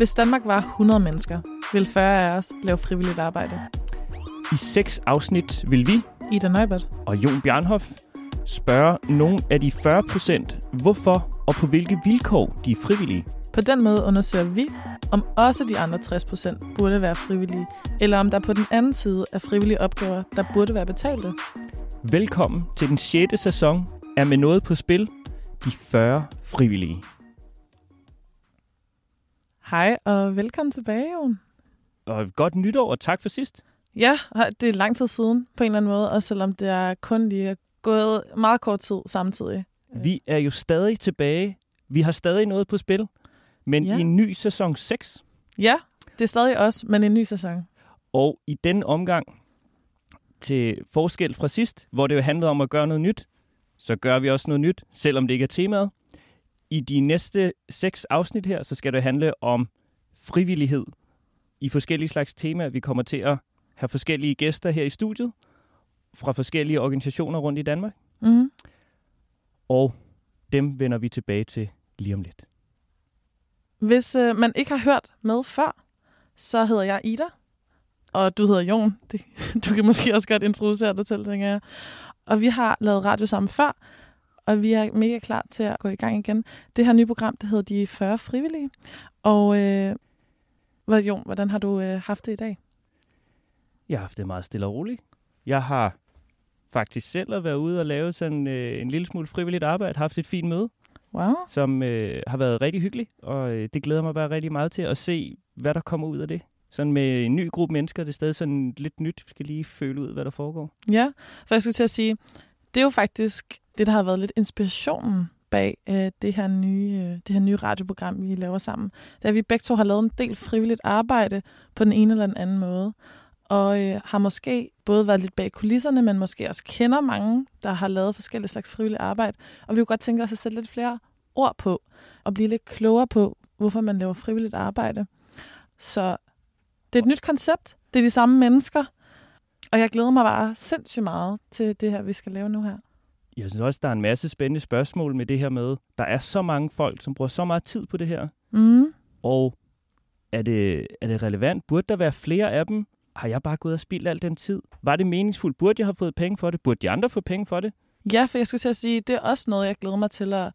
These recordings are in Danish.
Hvis Danmark var 100 mennesker, ville 40 af os lave frivilligt arbejde. I seks afsnit vil vi, Ida Neubert. og Jon Bjarnhoff, spørge nogle af de 40 procent, hvorfor og på hvilke vilkår de er frivillige. På den måde undersøger vi, om også de andre 60 procent burde være frivillige, eller om der på den anden side er frivillige opgaver, der burde være betalte. Velkommen til den 6. sæson af Med Noget på Spil, de 40 frivillige. Hej og velkommen tilbage, Jon. Og godt nytår, og tak for sidst. Ja, det er lang tid siden på en eller anden måde, også selvom det er kun lige gået meget kort tid samtidig. Vi er jo stadig tilbage. Vi har stadig noget på spil, men Ja. i en ny sæson 6. Ja, det er stadig os, men en ny sæson. Og i den omgang, til forskel fra sidst, hvor det jo handlede om at gøre noget nyt, så gør vi også noget nyt, selvom det ikke er temaet. I de næste seks afsnit her, så skal det handle om frivillighed i forskellige slags temaer. Vi kommer til at have forskellige gæster her i studiet fra forskellige organisationer rundt i Danmark, Mm-hmm. og dem vender vi tilbage til lige om lidt. Hvis øh, man ikke har hørt med før, så hedder jeg Ida, og du hedder Jon. Det, du kan måske også godt introducere dig til, tænker jeg. Og vi har lavet radio sammen før, og vi er mega klar til at gå i gang igen. Det her nye program, det hedder De 40 Frivillige. Og øh, Jon, hvordan har du øh, haft det i dag? Jeg har haft det meget stille og roligt. Jeg har faktisk selv at være ude og lave sådan øh, en lille smule frivilligt arbejde, haft et fint møde, Wow. som øh, har været rigtig hyggeligt, og øh, det glæder mig bare rigtig meget til at se, hvad der kommer ud af det. Sådan med en ny gruppe mennesker, det er stadig sådan lidt nyt, vi skal lige føle ud, hvad der foregår. Ja, for jeg skulle til at sige, det er jo faktisk det, der har været lidt inspirationen bag øh, det, her nye, øh, det her nye radioprogram, vi laver sammen. Det er, at vi begge to har lavet en del frivilligt arbejde på den ene eller den anden måde. Og øh, har måske både været lidt bag kulisserne, men måske også kender mange, der har lavet forskellige slags frivilligt arbejde. Og vi kunne godt tænke os at sætte lidt flere ord på, og blive lidt klogere på, hvorfor man laver frivilligt arbejde. Så det er et nyt koncept. Det er de samme mennesker, og jeg glæder mig bare sindssygt meget til det her, vi skal lave nu her. Jeg synes også, der er en masse spændende spørgsmål med det her med, der er så mange folk, som bruger så meget tid på det her, Mm. og er det, er det relevant? Burde der være flere af dem? Har jeg bare gået og spildt al den tid? Var det meningsfuldt? Burde jeg have fået penge for det? Burde de andre få penge for det? Ja, for jeg skulle til at sige, det er også noget, jeg glæder mig til at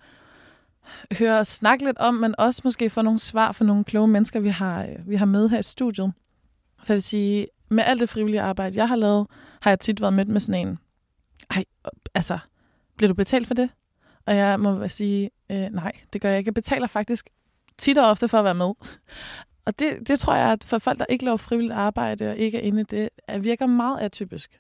høre os snakke lidt om, men også måske få nogle svar fra nogle kloge mennesker, vi har, øh, vi har med her i studiet. For jeg vil sige, med alt det frivillige arbejde, jeg har lavet, har jeg tit været mødt med sådan en, ej, altså, bliver du betalt for det? Og jeg må sige, øh, nej, det gør jeg ikke. Jeg betaler faktisk tit og ofte for at være med. Og det, det tror jeg, at for folk, der ikke laver frivilligt arbejde og ikke er inde i det, er- virker meget atypisk.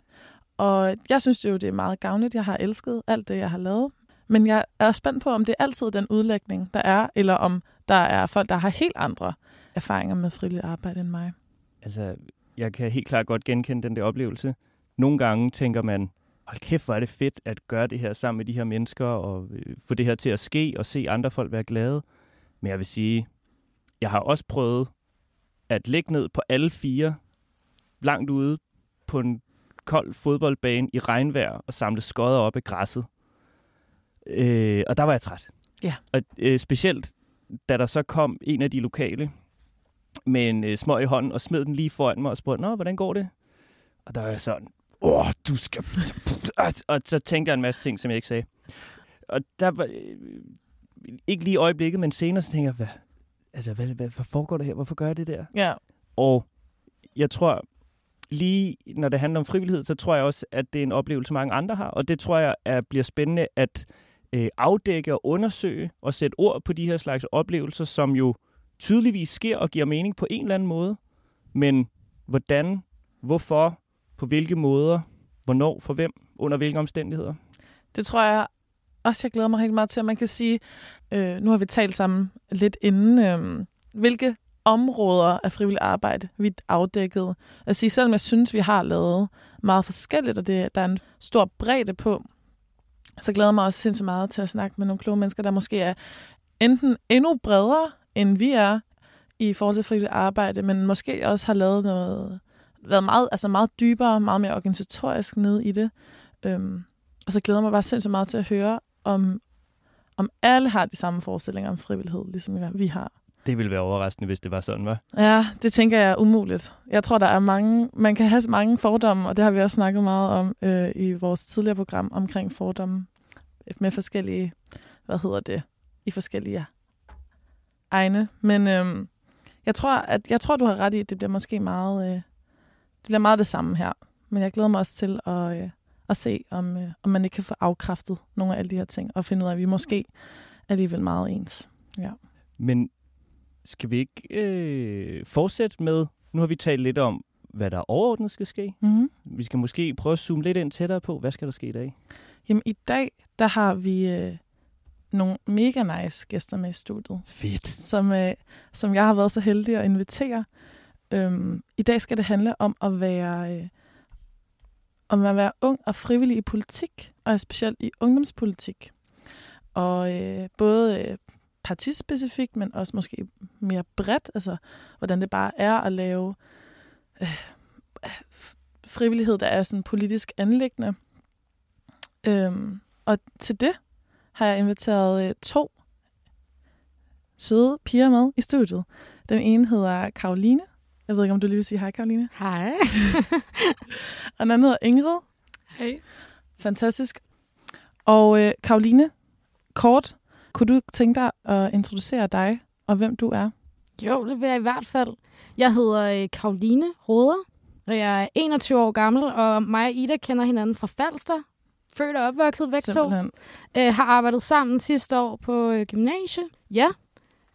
Og jeg synes jo, det er meget gavnligt. Jeg har elsket alt det, jeg har lavet. Men jeg er spændt på, om det er altid den udlægning, der er, eller om der er folk, der har helt andre erfaringer med frivilligt arbejde end mig. Altså, jeg kan helt klart godt genkende den der oplevelse. Nogle gange tænker man, hold kæft, hvor er det fedt at gøre det her sammen med de her mennesker, og øh, få det her til at ske, og se andre folk være glade. Men jeg vil sige, jeg har også prøvet at ligge ned på alle fire, langt ude på en kold fodboldbane i regnvejr, og samle skodder op af græsset. Øh, og der var jeg træt. Ja. Og øh, specielt, da der så kom en af de lokale, med en øh, smøg i hånden og smed den lige foran mig og spurgte, Nå, hvordan går det? Og der var jeg sådan, åh, du skal... og så tænkte jeg en masse ting, som jeg ikke sagde. Og der var... Øh, ikke lige i øjeblikket, men senere, så tænkte jeg, hvad, altså, hvad, hvad, hvad foregår der her? Hvorfor gør jeg det der? Ja, Og jeg tror, lige når det handler om frivillighed, så tror jeg også, at det er en oplevelse, mange andre har. Og det tror jeg er, bliver spændende at øh, afdække og undersøge og sætte ord på de her slags oplevelser, som jo tydeligvis sker og giver mening på en eller anden måde. Men hvordan, hvorfor, på hvilke måder, hvornår, for hvem, under hvilke omstændigheder. det tror jeg også, jeg glæder mig helt meget til, at man kan sige, øh, nu har vi talt sammen lidt inden, øh, hvilke områder af frivilligt arbejde vi afdækket. At sige, selvom jeg synes, vi har lavet meget forskelligt, og det, der er en stor bredde på, så glæder jeg mig også sindssygt meget til at snakke med nogle kloge mennesker, der måske er enten endnu bredere, end vi er, i forhold til frivilligt arbejde, men måske også har lavet noget, været meget, altså meget dybere, meget mere organisatorisk ned i det. Øhm, og så glæder jeg mig bare sindssygt meget til at høre, om, om alle har de samme forestillinger om frivillighed, ligesom vi har. Det ville være overraskende, hvis det var sådan, var. Ja, det tænker jeg er umuligt. Jeg tror, der er mange, man kan have mange fordomme, og det har vi også snakket meget om øh, i vores tidligere program omkring fordomme med forskellige, hvad hedder det, i forskellige egne. Men øh, jeg tror, at jeg tror, du har ret i, at det bliver måske meget, øh, det bliver meget det samme her. Men jeg glæder mig også til at, øh, at se, om, øh, om man ikke kan få afkræftet nogle af alle de her ting, og finde ud af, at vi måske alligevel meget ens. Ja. Men skal vi ikke øh, fortsætte med, nu har vi talt lidt om, hvad der overordnet skal ske. Mm-hmm. Vi skal måske prøve at zoome lidt ind tættere på, hvad skal der ske i dag? Jamen i dag, der har vi øh, nogle mega nice gæster med i studiet. Fedt. Som, øh, som jeg har været så heldig at invitere. Øhm, I dag skal det handle om at være... Øh, om at være ung og frivillig i politik, og specielt i ungdomspolitik. Og øh, både øh, partispecifikt, men også måske mere bredt, altså hvordan det bare er at lave øh, frivillighed, der er sådan politisk anlæggende. Øhm, og til det har jeg inviteret øh, to søde piger med i studiet. Den ene hedder Karoline. Jeg ved ikke, om du lige vil sige hej, Karoline. Hej. og den anden hedder Ingrid. Hej. Fantastisk. Og øh, Karoline, kort, kunne du tænke dig at introducere dig og hvem du er? Jo, det vil jeg i hvert fald. Jeg hedder øh, Karoline Roder, og jeg er 21 år gammel, og mig og Ida kender hinanden fra Falster. Født og opvokset væk to. Øh, har arbejdet sammen sidste år på øh, gymnasie. Ja.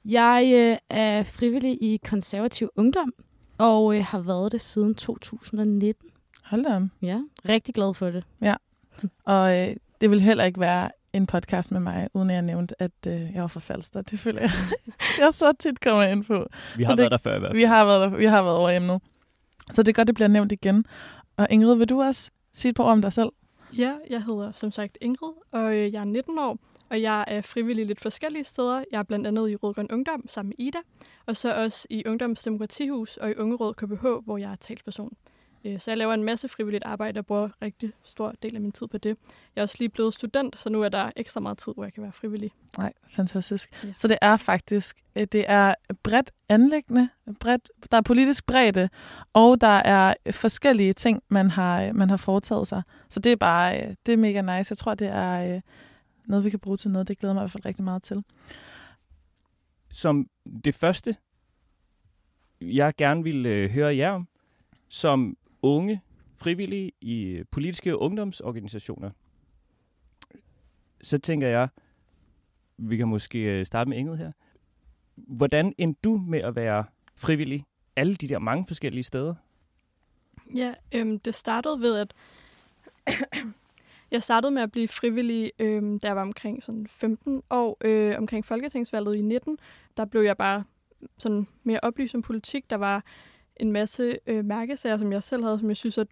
Jeg øh, er frivillig i konservativ ungdom, og øh, har været det siden 2019. Hold da om. Ja, rigtig glad for det. Og øh, det vil heller ikke være en podcast med mig, uden at jeg nævnte, at øh, jeg var fra Falster. Det føler jeg, jeg så tit kommer ind på. Vi har det- været der før i hvert fald. Vi har været, der, vi har været over nu. Så det er godt, det bliver nævnt igen. Og Ingrid, vil du også sige et par ord om dig selv? Ja, jeg hedder som sagt Ingrid, og øh, jeg er 19 år, og jeg er frivillig lidt forskellige steder. Jeg er blandt andet i Rødgrøn Ungdom sammen med Ida, og så også i Ungdoms Demokratihus og i Ungeråd KBH, hvor jeg er talsperson. Øh, Så jeg laver en masse frivilligt arbejde og bruger rigtig stor del af min tid på det. Jeg er også lige blevet student, så nu er der ekstra meget tid, hvor jeg kan være frivillig. Nej, fantastisk. Ja. Så det er faktisk, øh, det er bredt anlæggende, bredt, der er politisk bredde, og der er forskellige ting, man har, man har foretaget sig. Så det er bare, øh, det er mega nice. Jeg tror, det er øh, noget, vi kan bruge til noget. Det glæder mig i hvert fald rigtig meget til. Som det første, jeg gerne vil øh, høre jer om, som unge frivillige i øh, politiske ungdomsorganisationer, så tænker jeg, vi kan måske øh, starte med Ingrid her. Hvordan endte du med at være frivillig alle de der mange forskellige steder? Ja, øhm, det startede ved, at jeg startede med at blive frivillig, øh, da jeg var omkring sådan 15 år, øh, omkring Folketingsvalget i 19. Der blev jeg bare sådan mere oplyst om politik. Der var en masse øh, mærkesager, som jeg selv havde, som jeg synes, at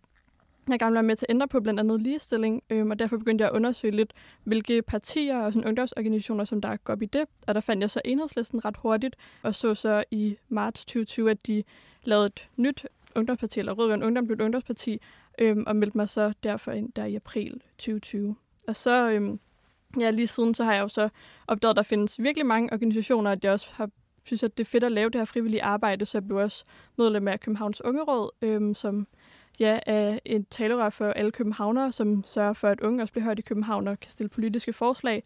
jeg gerne ville være med til at ændre på, blandt andet ligestilling, øhm, og derfor begyndte jeg at undersøge lidt, hvilke partier og sådan ungdomsorganisationer, som der går op i det. Og der fandt jeg så enhedslisten ret hurtigt, og så så i marts 2020, at de lavede et nyt ungdomsparti, eller Rødgrøn Ungdom blev et ungdomsparti, øhm, og meldte mig så derfor ind der i april 2020. Og så, øhm, ja, lige siden, så har jeg jo så opdaget, at der findes virkelig mange organisationer, at jeg også har synes, at det er fedt at lave det her frivillige arbejde, så jeg blev også medlem af Københavns Ungeråd, øhm, som ja, er en talerør for alle københavnere, som sørger for, at unge også bliver hørt i København og kan stille politiske forslag.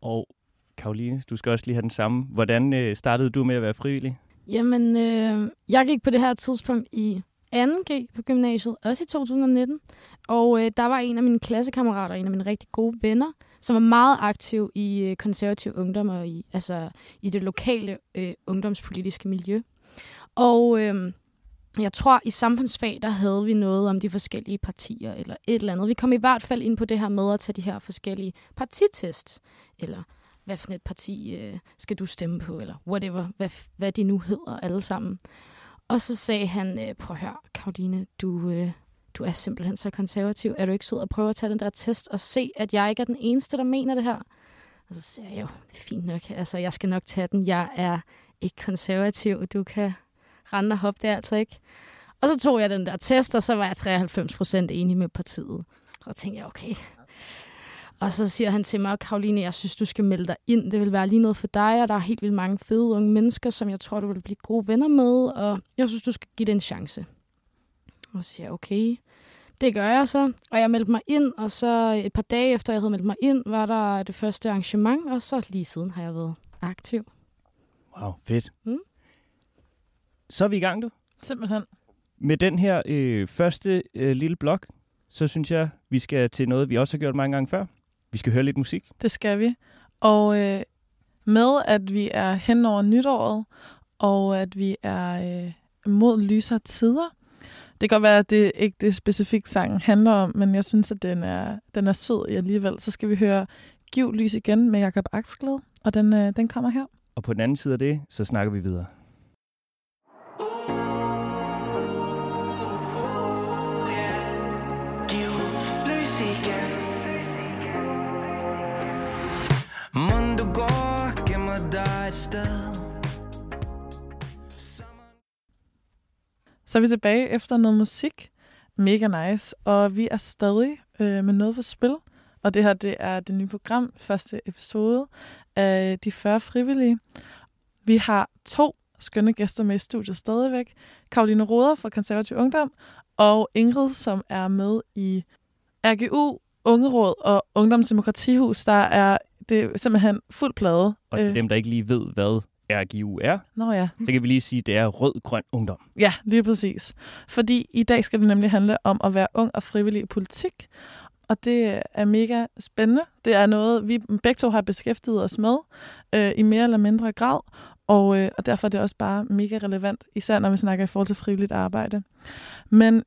Og Karoline, du skal også lige have den samme. Hvordan øh, startede du med at være frivillig? Jamen, øh, jeg gik på det her tidspunkt i 2G på gymnasiet, også i 2019. Og øh, der var en af mine klassekammerater, en af mine rigtig gode venner, som var meget aktiv i øh, konservativ ungdom og i, altså, i det lokale øh, ungdomspolitiske miljø. Og øh, jeg tror, i samfundsfag, der havde vi noget om de forskellige partier eller et eller andet. Vi kom i hvert fald ind på det her med at tage de her forskellige partitest, eller hvad for et parti øh, skal du stemme på, eller whatever, hvad, hvad de nu hedder alle sammen. Og så sagde han, øh, prøv at høre, Karoline, du, øh, du er simpelthen så konservativ. Er du ikke sød at prøve at tage den der test og se, at jeg ikke er den eneste, der mener det her? Og så siger jeg, jo, det er fint nok. Altså, jeg skal nok tage den. Jeg er ikke konservativ. Du kan rende og hoppe, det er altså ikke. Og så tog jeg den der test, og så var jeg 93 procent enig med partiet. Og så tænkte jeg, okay. Og så siger han til mig, Karoline, jeg synes, du skal melde dig ind. Det vil være lige noget for dig, og der er helt vildt mange fede unge mennesker, som jeg tror, du vil blive gode venner med, og jeg synes, du skal give det en chance. Og så siger jeg, okay, det gør jeg så. Og jeg meldte mig ind, og så et par dage efter, jeg havde meldt mig ind, var der det første arrangement, og så lige siden har jeg været aktiv. Wow, fedt. Mm. Så er vi i gang, du. Simpelthen. Med den her øh, første øh, lille blok, så synes jeg, vi skal til noget, vi også har gjort mange gange før. Vi skal høre lidt musik. Det skal vi. Og øh, med at vi er hen over nytåret, og at vi er øh, mod lysere tider. Det kan godt være, at det ikke det specifikt sangen handler om, men jeg synes, at den er, den er sød i alligevel. Så skal vi høre Giv lys igen med Jakob Aksgled, og den, øh, den kommer her. Og på den anden side af det, så snakker vi videre. Dig et sted Så er vi tilbage efter noget musik. Mega nice. Og vi er stadig øh, med noget på spil. Og det her, det er det nye program, første episode af De 40 Frivillige. Vi har to skønne gæster med i studiet stadigvæk. Karoline Roder fra Konservativ Ungdom, og Ingrid, som er med i RGU, Ungeråd og Ungdomsdemokratihus. Der er det er simpelthen fuld plade. Og til dem, der ikke lige ved, hvad RGU er, Nå ja, så kan vi lige sige, at det er rød-grøn ungdom. Ja, lige præcis. Fordi i dag skal det nemlig handle om at være ung og frivillig i politik. Og det er mega spændende. Det er noget, vi begge to har beskæftiget os med øh, i mere eller mindre grad. Og, øh, og derfor er det også bare mega relevant, især når vi snakker i forhold til frivilligt arbejde. Men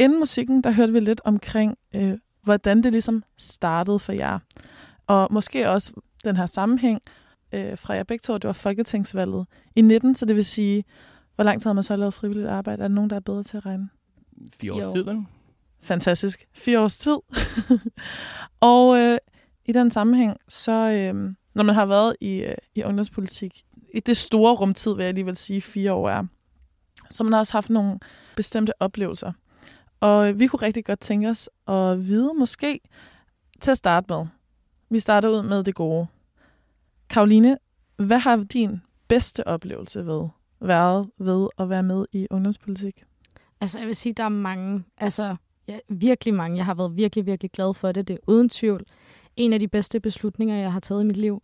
inden musikken, der hørte vi lidt omkring, øh, hvordan det ligesom startede for jer. Og måske også den her sammenhæng øh, fra jer begge to, det var folketingsvalget i 19, så det vil sige, hvor lang tid har man så lavet frivilligt arbejde? Er der nogen, der er bedre til at regne? Fire års Jo. tid, vel? Fantastisk. Fire års tid. og øh, i den sammenhæng, så øh, når man har været i, øh, i ungdomspolitik, i det store rumtid, vil jeg alligevel sige, fire år er, så har man også haft nogle bestemte oplevelser. Og øh, vi kunne rigtig godt tænke os at vide, måske til at starte med. Vi starter ud med det gode. Karoline, hvad har din bedste oplevelse ved, været ved at være med i ungdomspolitik? Altså, jeg vil sige, der er mange, altså ja, virkelig mange. Jeg har været virkelig, virkelig glad for det. Det er uden tvivl en af de bedste beslutninger, jeg har taget i mit liv.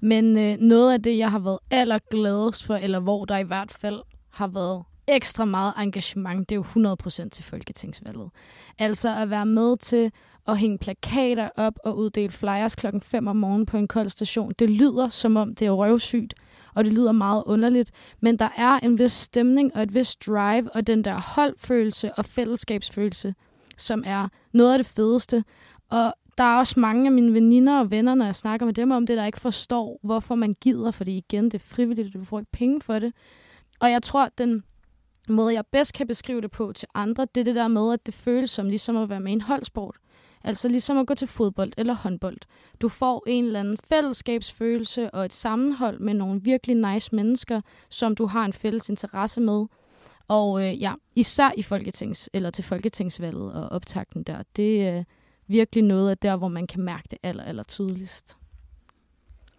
Men øh, noget af det, jeg har været allergladest for, eller hvor der i hvert fald har været ekstra meget engagement, det er jo 100% til Folketingsvalget. Altså at være med til at hænge plakater op og uddele flyers klokken 5 om morgenen på en kold station. Det lyder som om, det er røvsygt, og det lyder meget underligt, men der er en vis stemning og et vis drive, og den der holdfølelse og fællesskabsfølelse, som er noget af det fedeste. Og der er også mange af mine veninder og venner, når jeg snakker med dem om det, der ikke forstår, hvorfor man gider, fordi igen, det er frivilligt, og du får ikke penge for det. Og jeg tror, at den måde, jeg bedst kan beskrive det på til andre, det er det der med, at det føles som ligesom at være med i en holdsport. Altså ligesom at gå til fodbold eller håndbold. Du får en eller anden fællesskabsfølelse og et sammenhold med nogle virkelig nice mennesker, som du har en fælles interesse med. Og øh, ja, især i folketings, eller til folketingsvalget og optakten der, det er øh, virkelig noget af der, hvor man kan mærke det aller, aller tydeligst.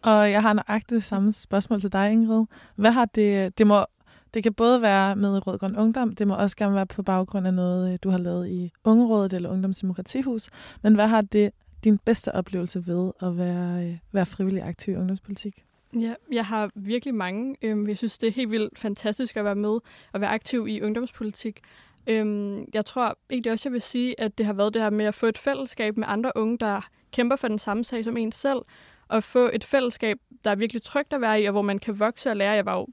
Og jeg har nøjagtigt samme spørgsmål til dig, Ingrid. Hvad har det, det må, det kan både være med Rød Grøn Ungdom, det må også gerne være på baggrund af noget, øh, du har lavet i Ungerådet eller Ungdomsdemokratihus. Men hvad har det din bedste oplevelse ved at være, øh, være frivillig aktiv i ungdomspolitik? Ja, jeg har virkelig mange. Øhm, jeg synes, det er helt vildt fantastisk at være med og være aktiv i ungdomspolitik. Øhm, Jeg tror egentlig også, jeg vil sige, at det har været det her med at få et fællesskab med andre unge, der kæmper for den samme sag som en selv, og få et fællesskab, der er virkelig trygt at være i, og hvor man kan vokse og lære. Jeg var jo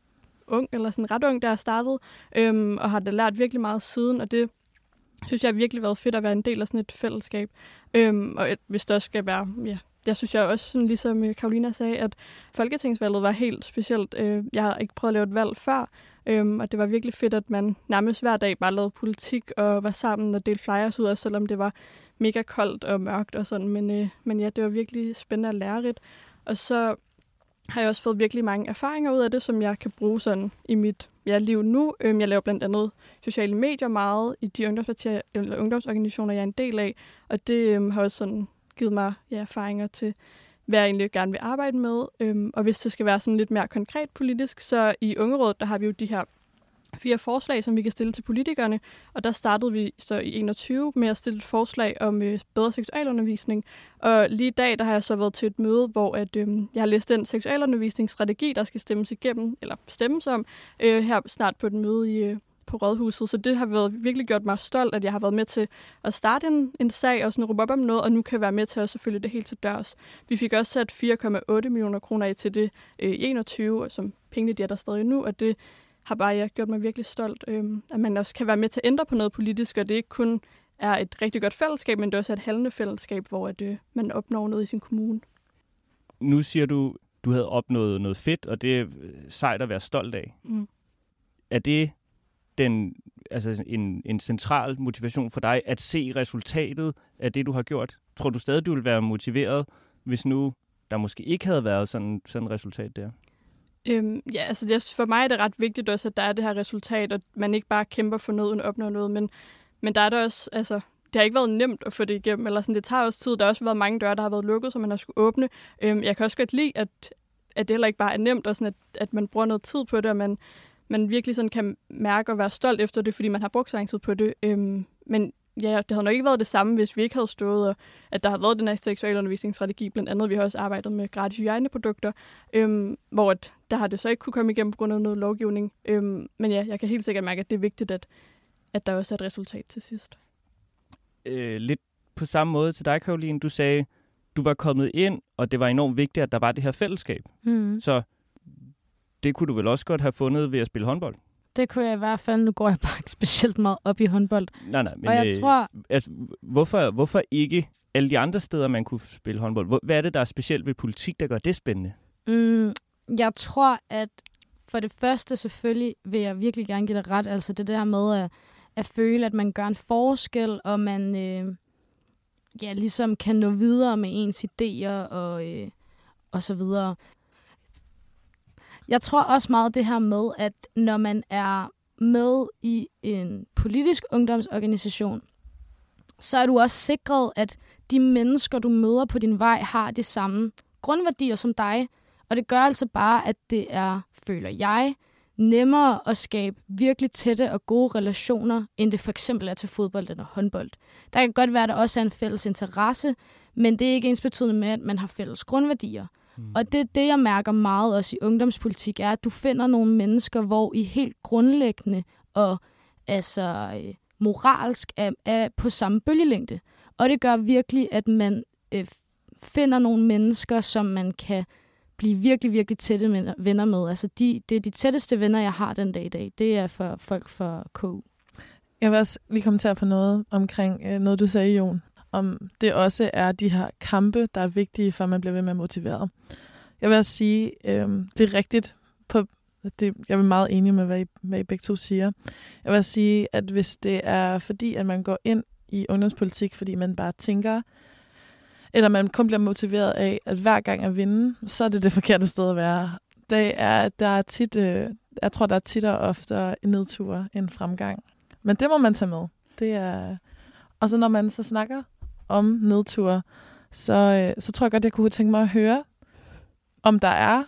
ung, eller sådan ret ung, da jeg startede, øhm, og har da lært virkelig meget siden, og det synes jeg har virkelig været fedt at være en del af sådan et fællesskab. Øhm, og et, hvis det også skal være, ja, jeg synes jeg også, sådan ligesom øh, Karolina sagde, at folketingsvalget var helt specielt. Øh, jeg har ikke prøvet at lave et valg før, øhm, og det var virkelig fedt, at man nærmest hver dag bare lavede politik og var sammen og delte flyers ud, også selvom det var mega koldt og mørkt og sådan. Men, øh, men ja, det var virkelig spændende og lærerigt. Og så har jeg også fået virkelig mange erfaringer ud af det, som jeg kan bruge sådan i mit ja, liv nu. Øhm, jeg laver blandt andet sociale medier meget i de ungdomspartier eller ungdomsorganisationer, jeg er en del af, og det øhm, har også sådan givet mig ja, erfaringer til, hvad jeg egentlig gerne vil arbejde med. Øhm, og hvis det skal være sådan lidt mere konkret politisk, så i Ungerådet, der har vi jo de her fire forslag, som vi kan stille til politikerne. Og der startede vi så i 21 med at stille et forslag om øh, bedre seksualundervisning. Og lige i dag, der har jeg så været til et møde, hvor at, øh, jeg har læst den seksualundervisningsstrategi, der skal stemmes igennem, eller stemmes om, øh, her snart på et møde i, øh, på Rådhuset. Så det har været, virkelig gjort mig stolt, at jeg har været med til at starte en, en sag og sådan råbe op om noget, og nu kan jeg være med til at selvfølgelig det helt til dørs. Vi fik også sat 4,8 millioner kroner af til det øh, i 21, som pengene de er der stadig nu, og det har bare ja, gjort mig virkelig stolt, øh, at man også kan være med til at ændre på noget politisk, og det ikke kun er et rigtig godt fællesskab, men det også er et handlende fællesskab, hvor at, øh, man opnår noget i sin kommune. Nu siger du, du havde opnået noget fedt, og det er sejt at være stolt af. Mm. Er det den, altså en, en central motivation for dig, at se resultatet af det, du har gjort? Tror du stadig, du vil være motiveret, hvis nu der måske ikke havde været sådan, sådan et resultat der? Øhm, ja, altså det, for mig er det ret vigtigt også, at der er det her resultat, og man ikke bare kæmper for noget og opnår noget, men, men der er det også, altså, det har ikke været nemt at få det igennem, eller sådan, det tager også tid. Der har også været mange døre, der har været lukket, som man har skulle åbne. Øhm, jeg kan også godt lide, at, at det heller ikke bare er nemt, og sådan, at, at man bruger noget tid på det, og man, man virkelig sådan kan mærke og være stolt efter det, fordi man har brugt så lang tid på det. Øhm, men ja, det havde nok ikke været det samme, hvis vi ikke havde stået, og at der har været den her seksualundervisningsstrategi. Blandt andet, vi har også arbejdet med gratis hygiejneprodukter, øhm, hvor at, der har det så ikke kunne komme igennem på grund af noget lovgivning. Øhm, men ja, jeg kan helt sikkert mærke, at det er vigtigt, at, at der også er et resultat til sidst. Øh, lidt på samme måde til dig, Karoline. Du sagde, du var kommet ind, og det var enormt vigtigt, at der var det her fællesskab. Mm. Så det kunne du vel også godt have fundet ved at spille håndbold? Det kunne jeg i hvert fald. Nu går jeg bare ikke specielt meget op i håndbold. Nej, nej, men og jeg øh, tror, altså, hvorfor, hvorfor ikke alle de andre steder, man kunne spille håndbold? Hvor- Hvad er det, der er specielt ved politik, der gør det spændende? Mm, jeg tror, at for det første selvfølgelig vil jeg virkelig gerne give dig ret. Altså det der med at, at føle, at man gør en forskel, og man øh, ja, ligesom kan nå videre med ens idéer og, øh, og så videre. Jeg tror også meget det her med, at når man er med i en politisk ungdomsorganisation, så er du også sikret, at de mennesker, du møder på din vej, har de samme grundværdier som dig. Og det gør altså bare, at det er, føler jeg, nemmere at skabe virkelig tætte og gode relationer, end det for eksempel er til fodbold eller håndbold. Der kan godt være, at der også er en fælles interesse, men det er ikke ens betydende med, at man har fælles grundværdier. Mm. Og det, det, jeg mærker meget også i ungdomspolitik, er, at du finder nogle mennesker, hvor I helt grundlæggende og altså øh, moralsk er, er på samme bølgelængde. Og det gør virkelig, at man øh, finder nogle mennesker, som man kan blive virkelig, virkelig tætte venner med. Altså, de, det er de tætteste venner, jeg har den dag i dag. Det er for folk fra KU. Jeg vil også lige kommentere på noget omkring øh, noget, du sagde, Jon. Om det også er de her kampe, der er vigtige, for at man bliver ved med at motiveret. Jeg vil også sige, øh, det er rigtigt. På, det, jeg er meget enig med, hvad I, hvad I begge to siger. Jeg vil sige, at hvis det er fordi, at man går ind i ungdomspolitik, fordi man bare tænker, eller man kun bliver motiveret af, at hver gang at vinde, så er det det forkerte sted at være. Det er, at der er tit, øh, jeg tror, der er tit og ofte en nedtur end fremgang. Men det må man tage med. Det er... Og så når man så snakker om nedture, så, øh, så tror jeg godt, jeg kunne tænke mig at høre, om der er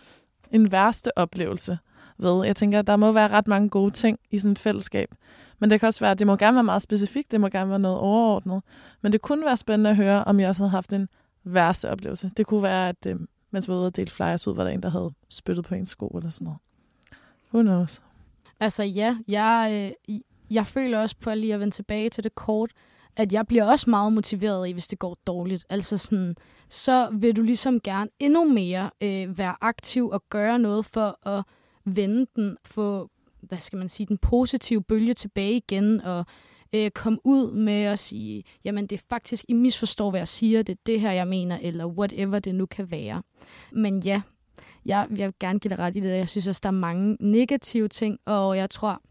en værste oplevelse ved. Jeg tænker, der må være ret mange gode ting i sådan et fællesskab. Men det kan også være, at det må gerne være meget specifikt, det må gerne være noget overordnet. Men det kunne være spændende at høre, om jeg også havde haft en værste oplevelse. Det kunne være, at øh, mens vi var ude og dele flyers ud, var der en, der havde spyttet på en sko eller sådan noget. Who knows? Altså ja, jeg, øh, jeg føler også på lige at vende tilbage til det kort, at jeg bliver også meget motiveret i, hvis det går dårligt. Altså sådan, så vil du ligesom gerne endnu mere øh, være aktiv og gøre noget for at vende den, få, hvad skal man sige, den positive bølge tilbage igen, og øh, komme ud med at sige, jamen det er faktisk, I misforstår, hvad jeg siger, det er det her, jeg mener, eller whatever det nu kan være. Men ja, jeg, jeg vil gerne give dig ret i det. Jeg synes også, der er mange negative ting, og jeg tror,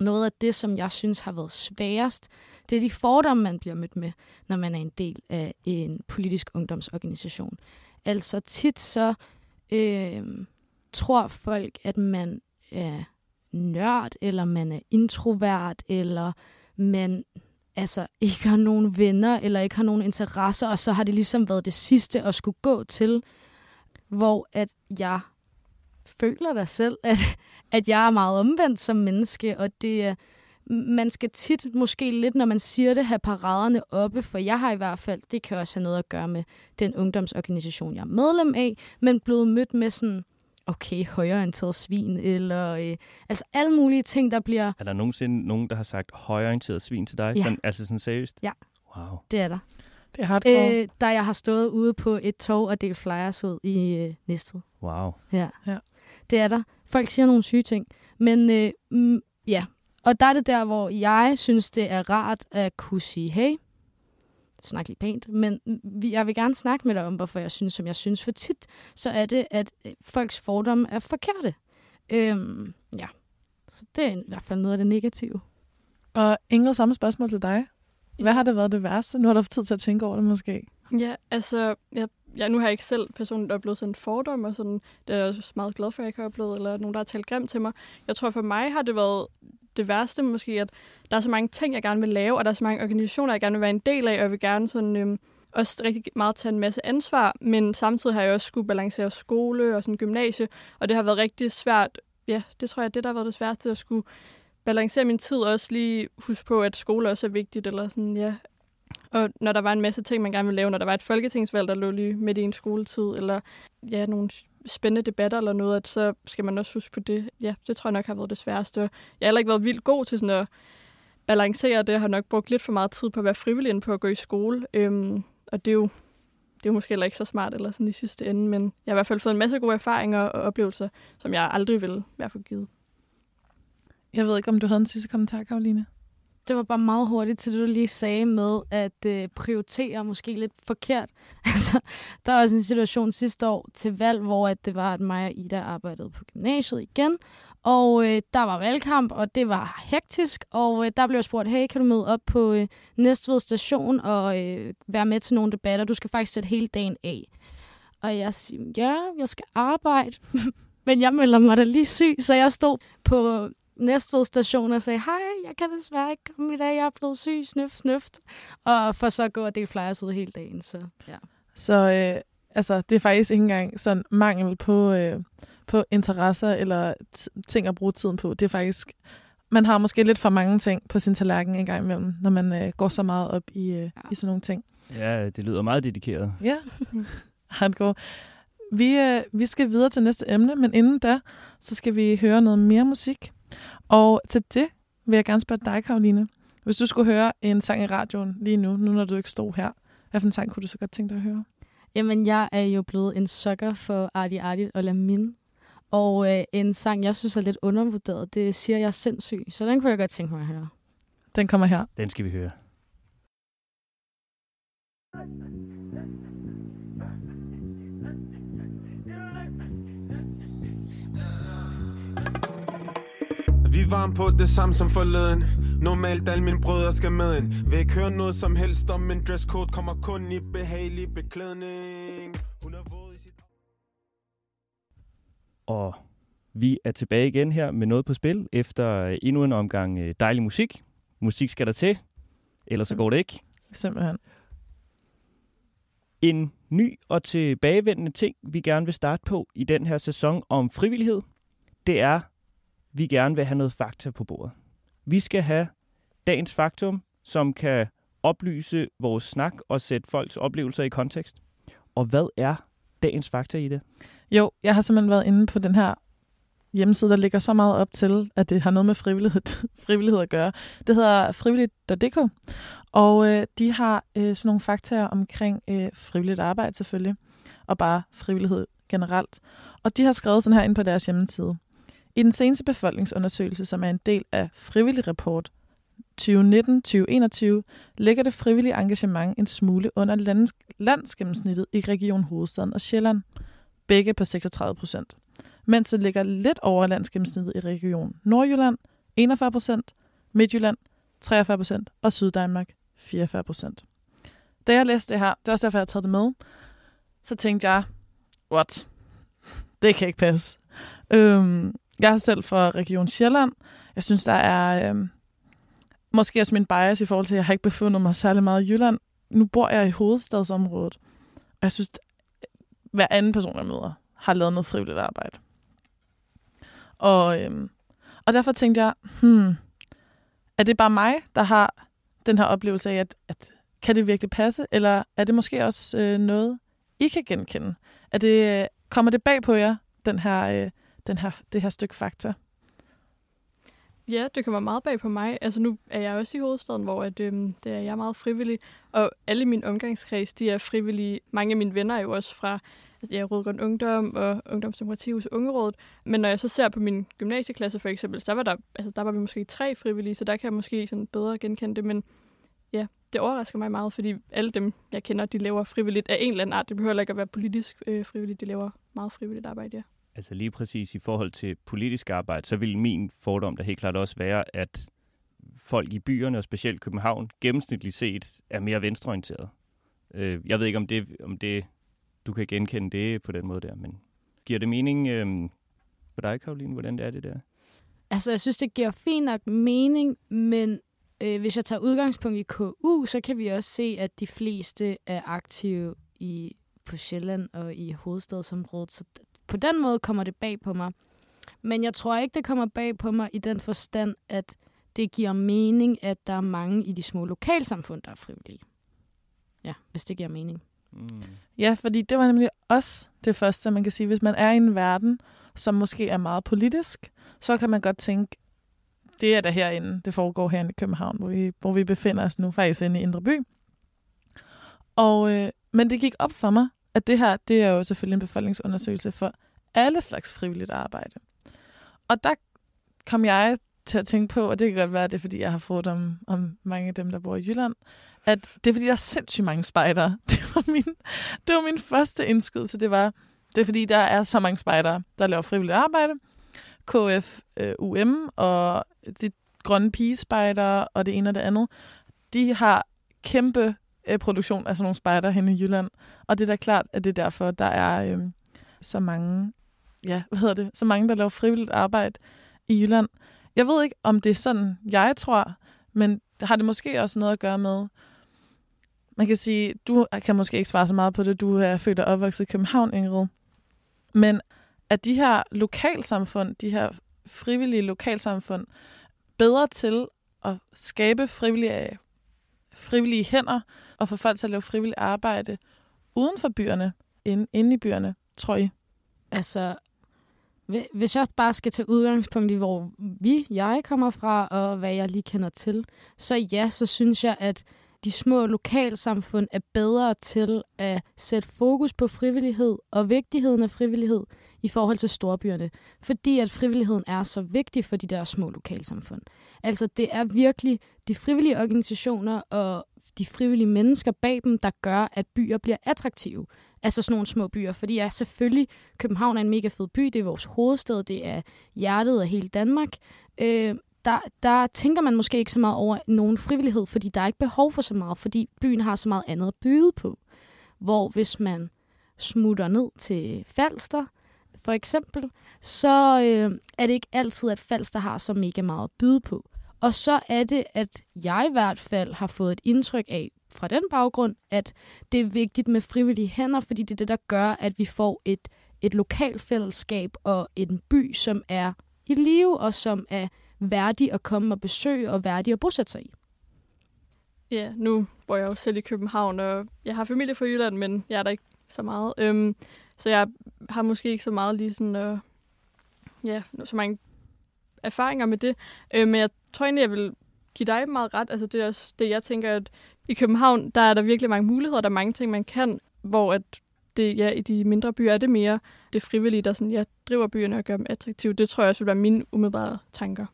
noget af det, som jeg synes har været sværest, det er de fordomme, man bliver mødt med, når man er en del af en politisk ungdomsorganisation. Altså tit så øh, tror folk, at man er nørd, eller man er introvert, eller man altså ikke har nogen venner, eller ikke har nogen interesser, og så har det ligesom været det sidste at skulle gå til, hvor at jeg føler da selv, at, at jeg er meget omvendt som menneske, og det er, man skal tit, måske lidt, når man siger det, have paraderne oppe, for jeg har i hvert fald, det kan også have noget at gøre med den ungdomsorganisation, jeg er medlem af, men blevet mødt med sådan, okay, højreorienteret svin, eller øh, altså alle mulige ting, der bliver... Er der nogensinde nogen, der har sagt højorienteret svin til dig? Ja. Sådan, altså sådan seriøst? Ja. Wow. Det er der. Det er hardcore. Øh, Øh, da jeg har stået ude på et tog og delt flyers ud i øh, Næstved. Wow. Ja. Ja. Det er der. Folk siger nogle syge ting. Men øh, mm, ja, og der er det der, hvor jeg synes, det er rart at kunne sige, hey, snak lige pænt, men vi- jeg vil gerne snakke med dig om, hvorfor jeg synes, som jeg synes. For tit, så er det, at øh, folks fordomme er forkerte. Øhm, ja, så det er i hvert fald noget af det negative. Og Ingrid, samme spørgsmål til dig. Hvad har det været det værste? Nu har du haft tid til at tænke over det måske. Ja, altså, jeg, ja, nu har jeg ikke selv personligt oplevet sådan en fordom, og sådan, det er jeg også meget glad for, at jeg ikke har oplevet, eller nogen, der har talt grimt til mig. Jeg tror, for mig har det været det værste måske, at der er så mange ting, jeg gerne vil lave, og der er så mange organisationer, jeg gerne vil være en del af, og jeg vil gerne sådan, øhm, også rigtig meget tage en masse ansvar, men samtidig har jeg også skulle balancere skole og sådan gymnasie, og det har været rigtig svært. Ja, det tror jeg, det der har været det sværeste, at skulle balancere min tid, og også lige huske på, at skole også er vigtigt, eller sådan, ja, og når der var en masse ting, man gerne ville lave, når der var et folketingsvalg, der lå lige midt i en skoletid, eller ja, nogle spændende debatter eller noget, at så skal man også huske på det. Ja, det tror jeg nok har været det sværeste. Jeg har heller ikke været vildt god til sådan at balancere det. Jeg har nok brugt lidt for meget tid på at være frivillig end på at gå i skole. Øhm, og det er jo det er jo måske heller ikke så smart eller sådan i sidste ende, men jeg har i hvert fald fået en masse gode erfaringer og oplevelser, som jeg aldrig ville være forgivet. Jeg ved ikke, om du havde en sidste kommentar, Karoline? Det var bare meget hurtigt til det, du lige sagde med at øh, prioritere måske lidt forkert. Altså, der var også en situation sidste år til valg, hvor at det var, at mig og Ida arbejdede på gymnasiet igen. Og øh, der var valgkamp, og det var hektisk. Og øh, der blev jeg spurgt, hey, kan du møde op på øh, Næstved station og øh, være med til nogle debatter? Du skal faktisk sætte hele dagen af. Og jeg siger, ja, jeg skal arbejde. Men jeg melder mig da lige syg, så jeg stod på Næstved station og sagde, hej, jeg kan desværre ikke komme i dag, jeg er blevet syg, snøft, snøft. Og for så at gå og dele flyers ud hele dagen, så ja. Så øh, altså, det er faktisk ikke engang sådan mangel på, øh, på interesser eller ting at bruge tiden på. Det er faktisk, man har måske lidt for mange ting på sin tallerken en gang imellem, når man øh, går så meget op i, øh, i sådan nogle ting. Ja, det lyder meget dedikeret. Ja, hardcore. Vi, øh, vi skal videre til næste emne, men inden da, så skal vi høre noget mere musik. Og til det vil jeg gerne spørge dig, Karoline. Hvis du skulle høre en sang i radioen lige nu, nu når du ikke stod her, hvad for en sang kunne du så godt tænke dig at høre? Jamen, jeg er jo blevet en sukker for Arti Arti og Lamin. Og øh, en sang, jeg synes er lidt undervurderet, det siger jeg er sindssyg. Så den kunne jeg godt tænke mig at høre. Den kommer her. Den skal vi høre. Vi varme på det samme som forleden Normalt alle mine brødre skal med ind Vil ikke høre noget som helst om min dresscode Kommer kun i behagelig beklædning Hun er våd i sit Og vi er tilbage igen her med noget på spil, efter endnu en omgang øh, dejlig musik. Musik skal der til, ellers så går det ikke. Simpelthen. En ny og tilbagevendende ting, vi gerne vil starte på i den her sæson om frivillighed, det er, vi gerne vil have noget fakta på bordet. Vi skal have dagens faktum, som kan oplyse vores snak og sætte folks oplevelser i kontekst. Og hvad er dagens fakta i det? Jo, jeg har simpelthen været inde på den her hjemmeside, der ligger så meget op til, at det har noget med frivillighed, frivillighed at gøre. Det hedder frivilligt.dk, og øh, de har øh, sådan nogle faktaer omkring øh, frivilligt arbejde selvfølgelig, og bare frivillighed generelt. Og de har skrevet sådan her ind på deres hjemmeside. I den seneste befolkningsundersøgelse, som er en del af Frivillig Rapport 2019-2021, ligger det frivillige engagement en smule under lands- landsgennemsnittet i Region Hovedstaden og Sjælland, begge på 36 procent, mens det ligger lidt over landsgennemsnittet i Region Nordjylland, 41 procent, Midtjylland, 43 procent og Syddanmark, 44 procent. Da jeg læste det her, det er også derfor, jeg har taget det med, så tænkte jeg, what? Det kan ikke passe. Øhm, jeg er selv fra Region Sjælland. Jeg synes, der er, Øh, måske også min bias i forhold til, at jeg har ikke befundet mig særlig meget i Jylland. Nu bor jeg i hovedstadsområdet, og jeg synes, at hver anden person, jeg møder, har lavet noget frivilligt arbejde. Og, øhm, og derfor tænkte jeg, hmm, er det bare mig, der har den her oplevelse af, at, at kan det virkelig passe, eller er det måske også øh, noget, I kan genkende? Er det, øh, kommer det bag på jer, den her, øh, den her, det her stykke fakta? Ja, det kommer meget bag på mig. Altså nu er jeg også i hovedstaden, hvor at, øhm, det er jeg er meget frivillig, og alle min omgangskreds, de er frivillige. Mange af mine venner er jo også fra altså, ja, Rødgrøn Ungdom og Ungdomsdemokrati hos Ungerådet. Men når jeg så ser på min gymnasieklasse for eksempel, så var der, altså, der var vi måske tre frivillige, så der kan jeg måske sådan bedre genkende det. Men ja, det overrasker mig meget, fordi alle dem, jeg kender, de laver frivilligt af en eller anden art. Det behøver ikke at være politisk øh, frivilligt, de laver meget frivilligt arbejde, ja. Altså lige præcis i forhold til politisk arbejde, så vil min fordom da helt klart også være, at folk i byerne, og specielt København, gennemsnitligt set er mere venstreorienteret. Øh, jeg ved ikke, om det, om det, du kan genkende det på den måde der, men giver det mening øh, for dig, Karoline, hvordan det er det der? Altså, jeg synes, det giver fint nok mening, men øh, hvis jeg tager udgangspunkt i KU, så kan vi også se, at de fleste er aktive i på Sjælland og i hovedstadsområdet. Så på den måde kommer det bag på mig. Men jeg tror ikke, det kommer bag på mig i den forstand, at det giver mening, at der er mange i de små lokalsamfund, der er frivillige. Ja, hvis det giver mening. Mm. Ja, fordi det var nemlig også det første, man kan sige. Hvis man er i en verden, som måske er meget politisk, så kan man godt tænke, det er der herinde, det foregår herinde i København, hvor vi, hvor vi befinder os nu, faktisk inde i Indre By. Og, øh, men det gik op for mig, at det her, det er jo selvfølgelig en befolkningsundersøgelse for alle slags frivilligt arbejde. Og der kom jeg til at tænke på, og det kan godt være, at det er, fordi jeg har fået om, om mange af dem, der bor i Jylland, at det er, fordi der er sindssygt mange spejdere. Det var min, det var min første indskydelse. Det var, det er, fordi der er så mange spejdere, der laver frivilligt arbejde. KF øh, UM og de grønne pigespejder og det ene og det andet, de har kæmpe øh, produktion af sådan nogle spejder hen i Jylland. Og det er da klart, at det er derfor, der er øh, så mange, ja, hvad hedder det, så mange, der laver frivilligt arbejde i Jylland. Jeg ved ikke, om det er sådan, jeg tror, men har det måske også noget at gøre med, man kan sige, du kan måske ikke svare så meget på det, du er født og opvokset i København, Ingrid, men at de her lokalsamfund, de her frivillige lokalsamfund, bedre til at skabe frivillige, frivillige hænder og få folk til at lave frivilligt arbejde uden for byerne, inde, inde i byerne, tror I? Altså, hvis jeg bare skal tage udgangspunkt i, hvor vi, jeg kommer fra, og hvad jeg lige kender til, så ja, så synes jeg, at de små lokalsamfund er bedre til at sætte fokus på frivillighed og vigtigheden af frivillighed i forhold til storbyerne. Fordi at frivilligheden er så vigtig for de der små lokalsamfund. Altså det er virkelig de frivillige organisationer og de frivillige mennesker bag dem, der gør, at byer bliver attraktive. Altså sådan nogle små byer. Fordi ja, selvfølgelig, København er en mega fed by. Det er vores hovedstad. Det er hjertet af hele Danmark. Øh, der, der tænker man måske ikke så meget over nogen frivillighed, fordi der er ikke behov for så meget, fordi byen har så meget andet at byde på. Hvor hvis man smutter ned til Falster, for eksempel, så øh, er det ikke altid, at Falster har så mega meget at byde på. Og så er det, at jeg i hvert fald har fået et indtryk af, fra den baggrund, at det er vigtigt med frivillige hænder, fordi det er det, der gør, at vi får et, et lokalfællesskab og en by, som er i live og som er værdig at komme og besøge og værdig at bosætte sig i. Ja, nu bor jeg jo selv i København, og jeg har familie fra Jylland, men jeg er der ikke så meget. Øhm, så jeg har måske ikke så meget lige sådan, øh, ja, så mange erfaringer med det. Øh, men jeg tror egentlig, jeg vil give dig meget ret. Altså det er også det, jeg tænker, at i København, der er der virkelig mange muligheder, der er mange ting, man kan, hvor at det, ja, i de mindre byer er det mere det frivillige, der sådan, ja, driver byerne og gør dem attraktive. Det tror jeg også vil være mine umiddelbare tanker.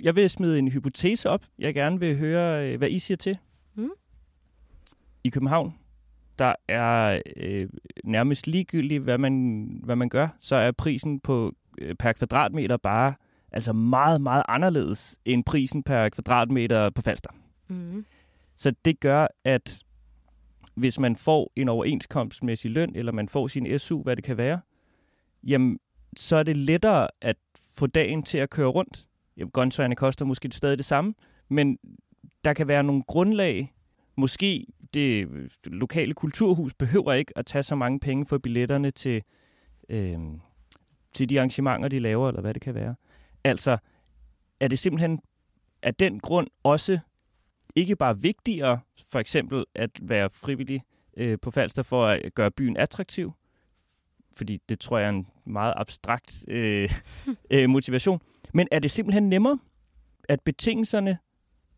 Jeg vil smide en hypotese op, jeg gerne vil høre, øh, hvad I siger til. Mm. I København, der er øh, nærmest ligegyldigt, hvad man, hvad man gør, så er prisen på øh, per kvadratmeter bare altså meget, meget anderledes end prisen per kvadratmeter på Falster. Mm. Så det gør, at hvis man får en overenskomstmæssig løn, eller man får sin SU, hvad det kan være, jamen, så er det lettere at få dagen til at køre rundt. Jamen, grøntsagerne koster måske stadig det samme, men der kan være nogle grundlag. Måske det lokale kulturhus behøver ikke at tage så mange penge for billetterne til, øh, til de arrangementer, de laver, eller hvad det kan være. Altså, er det simpelthen af den grund også ikke bare vigtigere, for eksempel at være frivillig øh, på Falster for at gøre byen attraktiv, fordi det tror jeg er en meget abstrakt øh, øh, motivation, men er det simpelthen nemmere, at betingelserne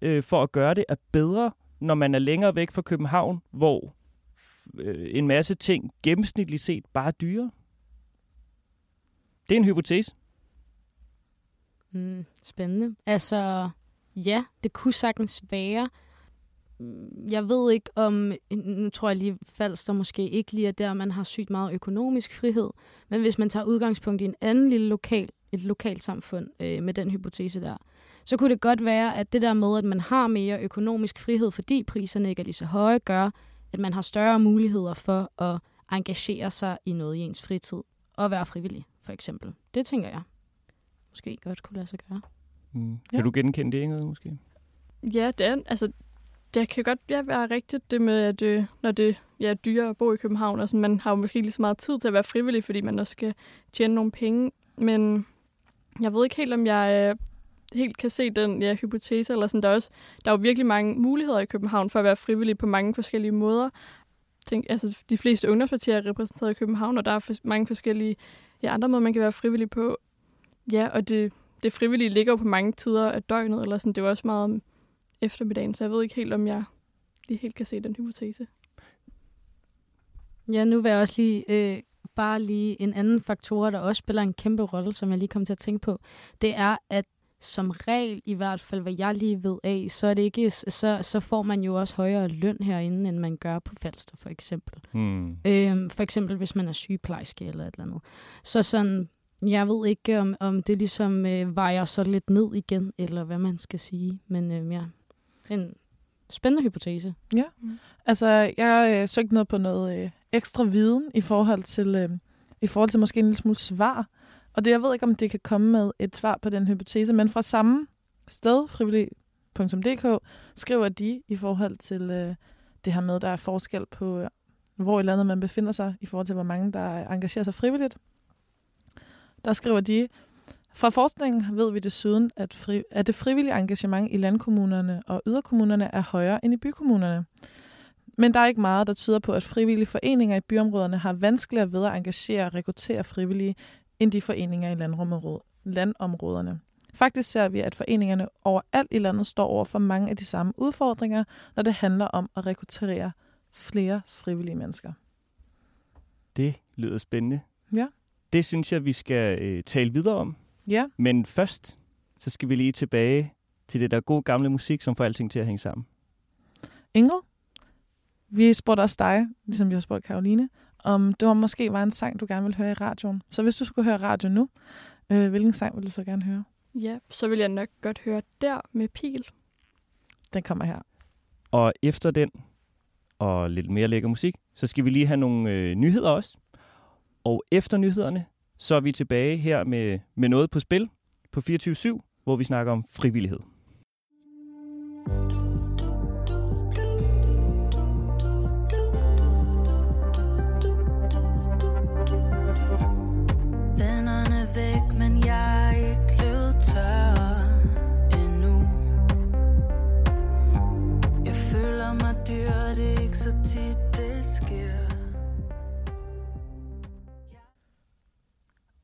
øh, for at gøre det er bedre, når man er længere væk fra København, hvor øh, en masse ting gennemsnitligt set bare er dyre? Det er en hypotese. Mm, spændende. Altså, ja, det kunne sagtens være. Mm, Jeg ved ikke om, nu tror jeg lige, Falster måske ikke lige er der, man har sygt meget økonomisk frihed, men hvis man tager udgangspunkt i en anden lille lokal, et lokalt samfund øh, med den hypotese der, så kunne det godt være, at det der med, at man har mere økonomisk frihed, fordi priserne ikke er lige så høje, gør, at man har større muligheder for at engagere sig i noget i ens fritid og være frivillig, for eksempel. Det tænker jeg måske godt kunne lade sig gøre. Mm. Kan Ja. du genkende det, Ingrid, måske? Ja, det er, altså, det kan godt ja, være rigtigt, det med, at øh, når det ja, er dyrere at bo i København, og sådan, man har jo måske lige så meget tid til at være frivillig, fordi man også skal tjene nogle penge. Men jeg ved ikke helt, om jeg øh, helt kan se den ja, hypotese. Eller sådan. Der, er også, der er jo virkelig mange muligheder i København for at være frivillig på mange forskellige måder. Tænk, altså, de fleste ungdomspartier er repræsenteret i København, og der er for, mange forskellige ja, andre måder, man kan være frivillig på. Ja, og det, det frivillige ligger jo på mange tider af døgnet, eller sådan. det er jo også meget om eftermiddagen, så jeg ved ikke helt, om jeg lige helt kan se den hypotese. Ja, nu vil jeg også lige, øh, bare lige en anden faktor, der også spiller en kæmpe rolle, som jeg lige kom til at tænke på. Det er, at som regel, i hvert fald hvad jeg lige ved af, så, er det ikke, så, så får man jo også højere løn herinde, end man gør på Falster for eksempel. Hmm. Øhm, for eksempel hvis man er sygeplejerske eller et eller andet. Så sådan, jeg ved ikke, om, om det ligesom øh, vejer så lidt ned igen, eller hvad man skal sige. Men øh, ja, en spændende hypotese. Ja. Altså, jeg øh, søgte noget på noget øh, ekstra viden i forhold til øh, i forhold til måske en lille smule svar. Og det, jeg ved ikke, om det kan komme med et svar på den hypotese, men fra samme sted, frivillig.dk, skriver de i forhold til øh, det her med, der er forskel på, øh, hvor i landet man befinder sig, i forhold til, hvor mange der engagerer sig frivilligt. Der skriver de, fra forskningen ved vi desuden, at, fri, at det frivillige engagement i landkommunerne og yderkommunerne er højere end i bykommunerne. Men der er ikke meget, der tyder på, at frivillige foreninger i byområderne har vanskeligere ved at engagere og rekruttere frivillige, end de foreninger i landområd- landområderne. Faktisk ser vi, at foreningerne overalt i landet står over for mange af de samme udfordringer, når det handler om at rekruttere flere frivillige mennesker. Det lyder spændende. Ja. Det synes jeg, vi skal øh, tale videre om. Ja, Men først, så skal vi lige tilbage til det der gode gamle musik, som får alting til at hænge sammen. Ingrid, vi spurgte også dig, ligesom vi har spurgt Karoline, om det var måske var en sang, du gerne ville høre i radioen. Så hvis du skulle høre radio nu, øh, hvilken sang ville du så gerne høre? Ja, så vil jeg nok godt høre der med pil. Den kommer her. Og efter den, og lidt mere lækker musik, så skal vi lige have nogle øh, nyheder også. Og efter nyhederne, så er vi tilbage her med, med noget på spil på 24-7, hvor vi snakker om frivillighed.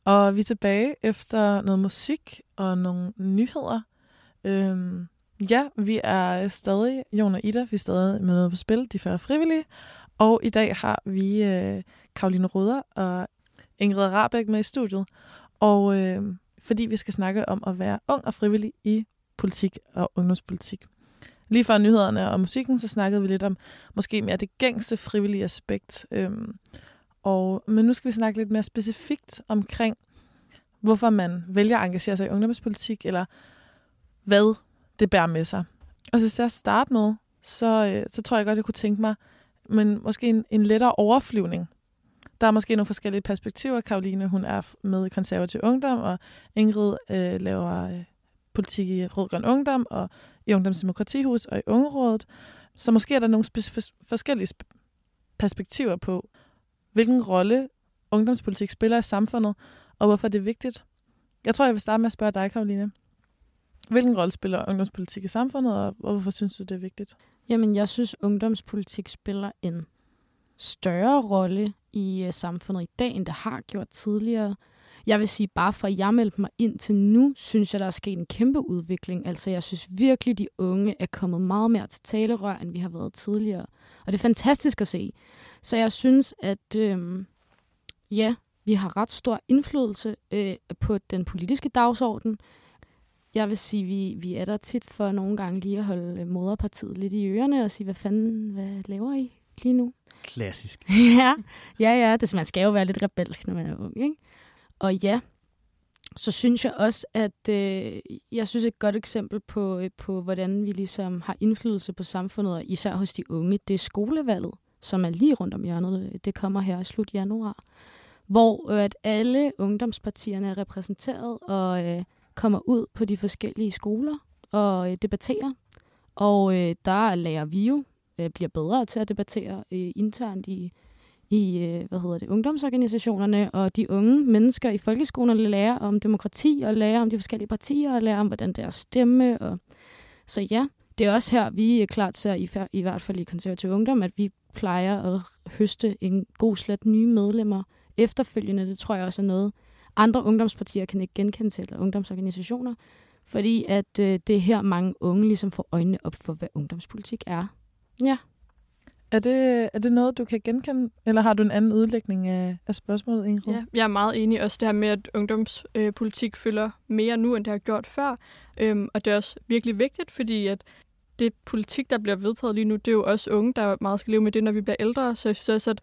Og vi er tilbage efter noget musik og nogle nyheder. Øhm, ja, vi er stadig, Jon og Ida, vi er stadig med noget på spil, de færre frivillige. Og i dag har vi øh, Karoline Røder og Ingrid Rabeck med i studiet. Og øh, fordi vi skal snakke om at være ung og frivillig i politik og ungdomspolitik. Lige før nyhederne og musikken, så snakkede vi lidt om måske mere det gængse frivillige aspekt. Øhm, og, men nu skal vi snakke lidt mere specifikt omkring, hvorfor man vælger at engagere sig i ungdomspolitik, eller hvad det bærer med sig. Og så til at starte med, så, øh, så tror jeg godt, jeg kunne tænke mig, men måske en, en lettere overflyvning. Der er måske nogle forskellige perspektiver. Karoline, hun er med i konservativ ungdom, og Ingrid øh, laver øh, politik i Rødgrøn Ungdom, og i Ungdomsdemokratihus og i Ungerådet. Så måske er der nogle forskellige perspektiver på, hvilken rolle ungdomspolitik spiller i samfundet, og hvorfor det er vigtigt. Jeg tror, jeg vil starte med at spørge dig, Karoline. Hvilken rolle spiller ungdomspolitik i samfundet, og hvorfor synes du, det er vigtigt? Jamen, jeg synes, ungdomspolitik spiller en større rolle i øh, samfundet i dag, end det har gjort tidligere. Jeg vil sige, bare for at jeg meldte mig ind til nu, synes jeg, der er sket en kæmpe udvikling. Altså, jeg synes virkelig, de unge er kommet meget mere til talerør, end vi har været tidligere. Og det er fantastisk at se. Så jeg synes, at øh, ja, vi har ret stor indflydelse øh, på den politiske dagsorden. Jeg vil sige, vi, vi er der tit for nogle gange lige at holde øh, moderpartiet lidt i ørerne og sige, hvad fanden, hvad laver I lige nu? Klassisk. ja, ja, ja. Det, man skal jo være lidt rebelsk, når man er ung, ikke? Og ja, så synes jeg også, at øh, jeg synes et godt eksempel på, øh, på, hvordan vi ligesom har indflydelse på samfundet, og især hos de unge, det er skolevalget, som er lige rundt om hjørnet. Det kommer her i slut januar, hvor øh, at alle ungdomspartierne er repræsenteret og øh, kommer ud på de forskellige skoler og øh, debatterer. Og øh, der lærer vi jo, øh, bliver bedre til at debattere øh, internt i i øh, hvad hedder det, ungdomsorganisationerne, og de unge mennesker i folkeskolerne lærer om demokrati, og lærer om de forskellige partier, og lærer om, hvordan deres stemme. Og... Så ja, det er også her, vi er klart ser, i, i hvert fald i konservativ ungdom, at vi plejer at høste en god slet nye medlemmer efterfølgende. Det tror jeg også er noget, andre ungdomspartier kan ikke genkende til, eller ungdomsorganisationer, fordi at øh, det er her mange unge ligesom får øjnene op for, hvad ungdomspolitik er. Ja. Er det, er det noget, du kan genkende, eller har du en anden udlægning af, af spørgsmålet, Ingrid? Ja, jeg er meget enig også det her med, at ungdomspolitik øh, fylder mere nu, end det har gjort før. Øhm, og det er også virkelig vigtigt, fordi at det politik, der bliver vedtaget lige nu, det er jo også unge, der meget skal leve med det, når vi bliver ældre. Så jeg synes også, at,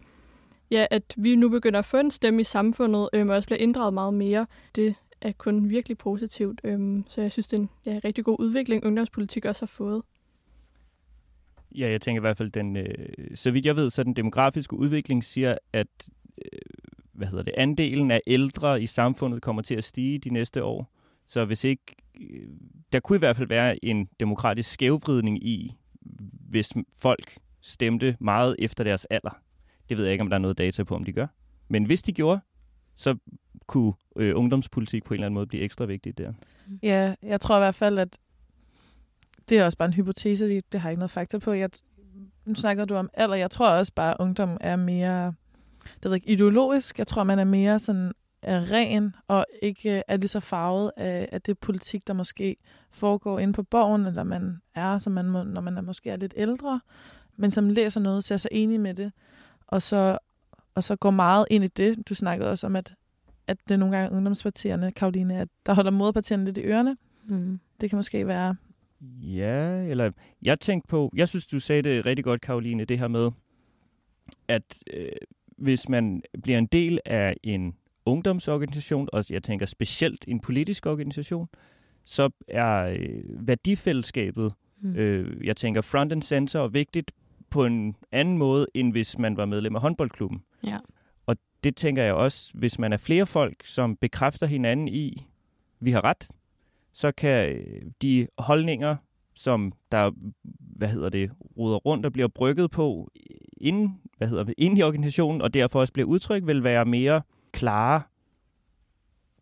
ja, at vi nu begynder at få en stemme i samfundet, øhm, og også bliver inddraget meget mere. Det er kun virkelig positivt. Øhm, så jeg synes, det er en ja, rigtig god udvikling, ungdomspolitik også har fået. Ja, jeg tænker i hvert fald, den, øh, så vidt jeg ved, så den demografiske udvikling siger, at øh, hvad hedder det, andelen af ældre i samfundet kommer til at stige de næste år. Så hvis ikke, øh, der kunne i hvert fald være en demokratisk skævvridning i, hvis folk stemte meget efter deres alder. Det ved jeg ikke, om der er noget data på, om de gør. Men hvis de gjorde, så kunne øh, ungdomspolitik på en eller anden måde blive ekstra vigtigt der. Ja, jeg tror i hvert fald, at det er også bare en hypotese, det, har jeg ikke noget fakta på. Jeg, nu snakker du om alder, jeg tror også bare, at ungdom er mere, det ved ikke, ideologisk. Jeg tror, man er mere sådan er ren og ikke er lige så farvet af, af det politik, der måske foregår inde på borgen, eller man er, som man må, når man er måske er lidt ældre, men som læser noget, ser sig enig med det, og så, og så går meget ind i det. Du snakkede også om, at, at det er nogle gange ungdomspartierne, Karoline, at der holder moderpartierne lidt i ørerne. Mm. Det kan måske være Ja, eller jeg tænkte på, jeg synes, du sagde det rigtig godt, Karoline, det her med, at øh, hvis man bliver en del af en ungdomsorganisation, og jeg tænker specielt en politisk organisation, så er øh, værdifællesskabet, mm. øh, jeg tænker front and center, vigtigt på en anden måde, end hvis man var medlem af håndboldklubben. Ja. Og det tænker jeg også, hvis man er flere folk, som bekræfter hinanden i, vi har ret, så kan øh, de holdninger, som der, hvad hedder det, ruder rundt og bliver brygget på inden, hvad hedder det, inden i organisationen, og derfor også bliver udtrykt, vil være mere klare,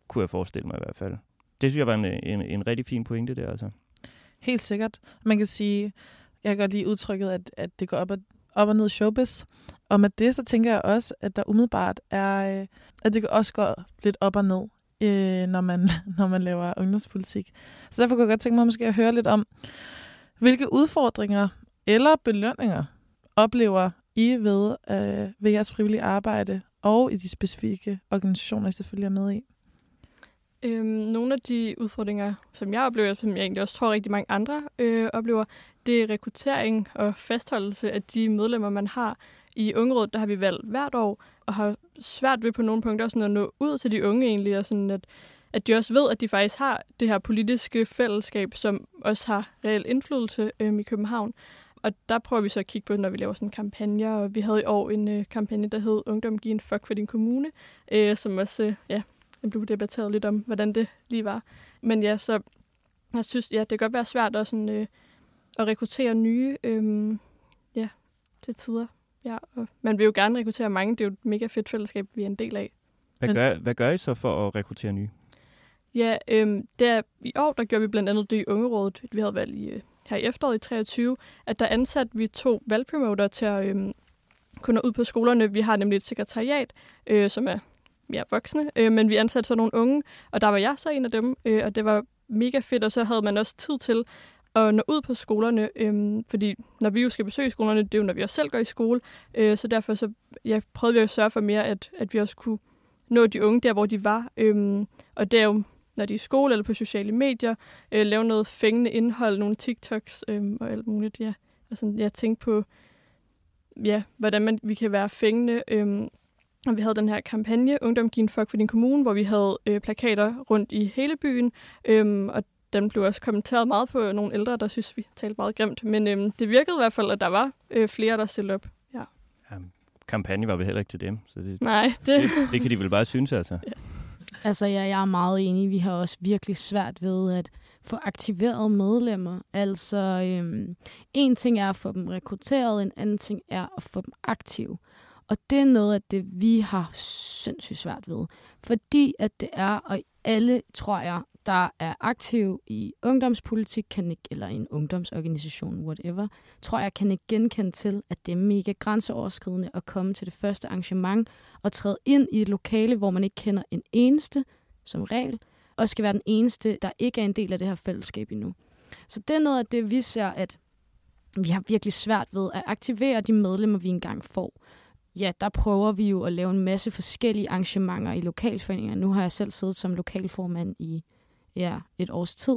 kunne jeg forestille mig i hvert fald. Det synes jeg var en, en, en rigtig fin pointe der, altså. Helt sikkert. Man kan sige, jeg kan godt lide udtrykket, at, at det går op og, op og ned showbiz. Og med det, så tænker jeg også, at der umiddelbart er, øh, at det også går lidt op og ned øh, når, man, når man laver ungdomspolitik. Så derfor kunne jeg godt tænke mig måske at høre lidt om, hvilke udfordringer eller belønninger oplever I ved, øh, ved jeres frivillige arbejde og i de specifikke organisationer, I selvfølgelig er med i? Øhm, nogle af de udfordringer, som jeg oplever, som jeg egentlig også tror rigtig mange andre øh, oplever, det er rekruttering og fastholdelse af de medlemmer, man har. I Ungerådet, der har vi valgt hvert år, og har svært ved på nogle punkter sådan at nå ud til de unge egentlig, og sådan at, at de også ved, at de faktisk har det her politiske fællesskab, som også har reel indflydelse øhm, i København. Og der prøver vi så at kigge på, når vi laver sådan kampagner, og vi havde i år en øh, kampagne, der hed Ungdom giv en fuck for din kommune, øh, som også øh, ja, blev debatteret lidt om, hvordan det lige var. Men ja, så jeg synes, ja, det kan godt være svært at, sådan, øh, at rekruttere nye øh, ja, til tider. Ja, og man vil jo gerne rekruttere mange. Det er jo et mega fedt fællesskab, vi er en del af. Hvad gør, hvad gør I så for at rekruttere nye? Ja, øhm, der, i år der gjorde vi blandt andet det i Ungerådet, vi havde valgt i, øh, her i efteråret i 23, at der ansatte vi to valgpromoter til at øhm, kunne nå ud på skolerne. Vi har nemlig et sekretariat, øh, som er mere voksne, øh, men vi ansatte så nogle unge, og der var jeg så en af dem, øh, og det var mega fedt, og så havde man også tid til at nå ud på skolerne, øh, fordi når vi jo skal besøge skolerne, det er jo, når vi også selv går i skole, øh, så derfor så, ja, prøvede vi at sørge for mere, at, at vi også kunne nå de unge der, hvor de var, øh, og det er jo når de er i skole eller på sociale medier, øh, lave noget fængende indhold, nogle TikToks øh, og alt muligt, ja. Og sådan, jeg tænkte på, ja, hvordan man, vi kan være fængende. Øh, og vi havde den her kampagne, Ungdom giver en fuck for din kommune, hvor vi havde øh, plakater rundt i hele byen, øh, og den blev også kommenteret meget på nogle ældre, der synes, vi talte meget grimt. Men øh, det virkede i hvert fald, at der var øh, flere, der stillede op. Ja. Kampagne var vel heller ikke til dem, så det, Nej, det... det, det kan de vel bare synes, altså. Altså, ja, jeg er meget enig. Vi har også virkelig svært ved at få aktiveret medlemmer. Altså, øhm, en ting er at få dem rekrutteret, en anden ting er at få dem aktive. Og det er noget af det, vi har sindssygt svært ved. Fordi at det er, og alle, tror jeg, der er aktiv i ungdomspolitik, kan ikke, eller en ungdomsorganisation, whatever, tror jeg kan ikke genkende til, at det er mega grænseoverskridende at komme til det første arrangement og træde ind i et lokale, hvor man ikke kender en eneste, som regel, og skal være den eneste, der ikke er en del af det her fællesskab endnu. Så det er noget af det, vi ser, at vi har virkelig svært ved at aktivere de medlemmer, vi engang får. Ja, der prøver vi jo at lave en masse forskellige arrangementer i lokalforeninger. Nu har jeg selv siddet som lokalformand i ja, et års tid,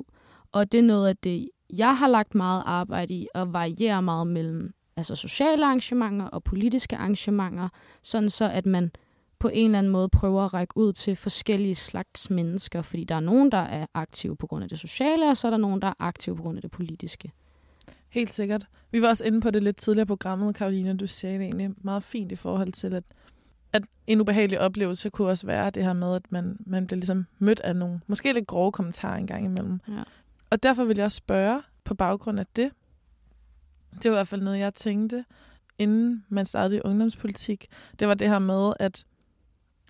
og det er noget af det, jeg har lagt meget arbejde i, og varierer meget mellem altså sociale arrangementer og politiske arrangementer, sådan så at man på en eller anden måde prøver at række ud til forskellige slags mennesker, fordi der er nogen, der er aktive på grund af det sociale, og så er der nogen, der er aktive på grund af det politiske. Helt sikkert. Vi var også inde på det lidt tidligere på programmet, Karoline. Du sagde det egentlig meget fint i forhold til, at, at en ubehagelig oplevelse kunne også være det her med, at man, man bliver ligesom mødt af nogle måske lidt grove kommentarer en gang imellem. Ja. Og derfor vil jeg spørge på baggrund af det. Det var i hvert fald noget, jeg tænkte, inden man startede i ungdomspolitik. Det var det her med, at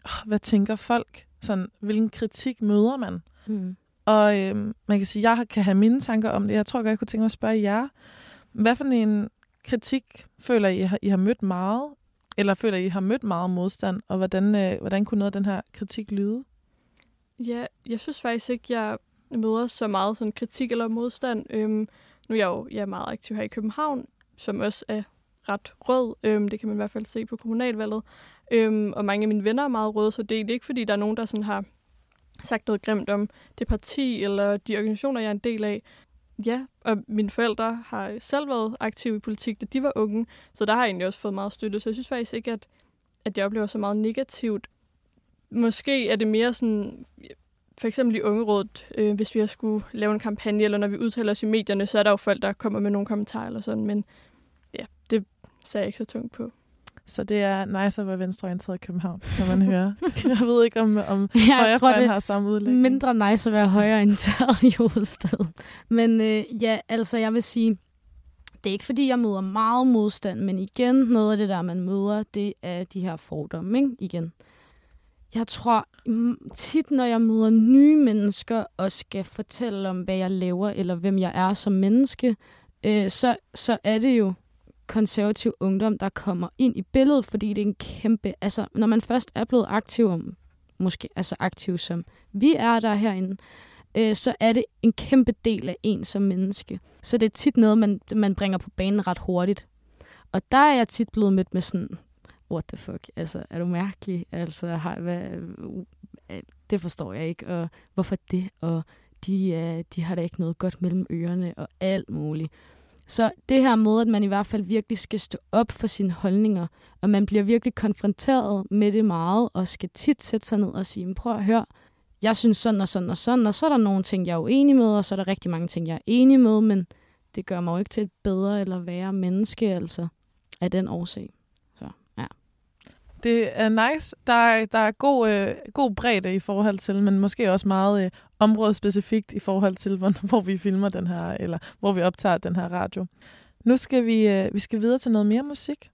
åh, hvad tænker folk? Sådan, hvilken kritik møder man? Mm. Og øhm, man kan sige, at jeg kan have mine tanker om det. Jeg tror godt, jeg kunne tænke mig at spørge jer. Hvad for en kritik føler I, I har mødt meget? Eller føler I, I har mødt meget modstand? Og hvordan, øh, hvordan kunne noget af den her kritik lyde? Ja, jeg synes faktisk ikke, jeg møder så meget sådan kritik eller modstand. Øhm, nu er jeg jo jeg er meget aktiv her i København, som også er ret rød. Øhm, det kan man i hvert fald se på kommunalvalget. Øhm, og mange af mine venner er meget røde, så det er ikke, fordi der er nogen, der sådan har sagt noget grimt om det parti eller de organisationer, jeg er en del af. Ja, og mine forældre har selv været aktive i politik, da de var unge, så der har jeg egentlig også fået meget støtte. Så jeg synes faktisk ikke, at, at jeg oplever så meget negativt. Måske er det mere sådan, for eksempel i Ungerådet, øh, hvis vi har skulle lave en kampagne, eller når vi udtaler os i medierne, så er der jo folk, der kommer med nogle kommentarer eller sådan, men ja, det sagde jeg ikke så tungt på. Så det er nice at være venstreorienteret i København, kan man høre. jeg ved ikke, om, om tror, højrefløjen har samme udlægning. mindre nice at være højreorienteret i hovedstaden. Men øh, ja, altså jeg vil sige, det er ikke fordi, jeg møder meget modstand, men igen, noget af det der, man møder, det er de her fordomme, ikke? Igen. Jeg tror mm, tit, når jeg møder nye mennesker og skal fortælle om, hvad jeg laver, eller hvem jeg er som menneske, øh, så, så er det jo konservativ ungdom, der kommer ind i billedet, fordi det er en kæmpe... Altså, når man først er blevet aktiv, om, måske altså aktiv som vi er der herinde, øh, så er det en kæmpe del af en som menneske. Så det er tit noget, man, man bringer på banen ret hurtigt. Og der er jeg tit blevet mødt med sådan, what the fuck, altså er du mærkelig? Altså, har, hvad, øh, det forstår jeg ikke, og hvorfor det? Og de, øh, de har da ikke noget godt mellem ørerne, og alt muligt. Så det her med, at man i hvert fald virkelig skal stå op for sine holdninger, og man bliver virkelig konfronteret med det meget, og skal tit sætte sig ned og sige, prøv at høre, jeg synes sådan og sådan og sådan, og så er der nogle ting, jeg er uenig med, og så er der rigtig mange ting, jeg er enig med, men det gør mig jo ikke til et bedre eller værre menneske, altså, af den årsag. Så, ja. Det er nice. Der er, der er god, øh, god bredde i forhold til, men måske også meget øh, område specifikt i forhold til, hvor, hvor vi filmer den her, eller hvor vi optager den her radio. Nu skal vi, øh, vi skal videre til noget mere musik.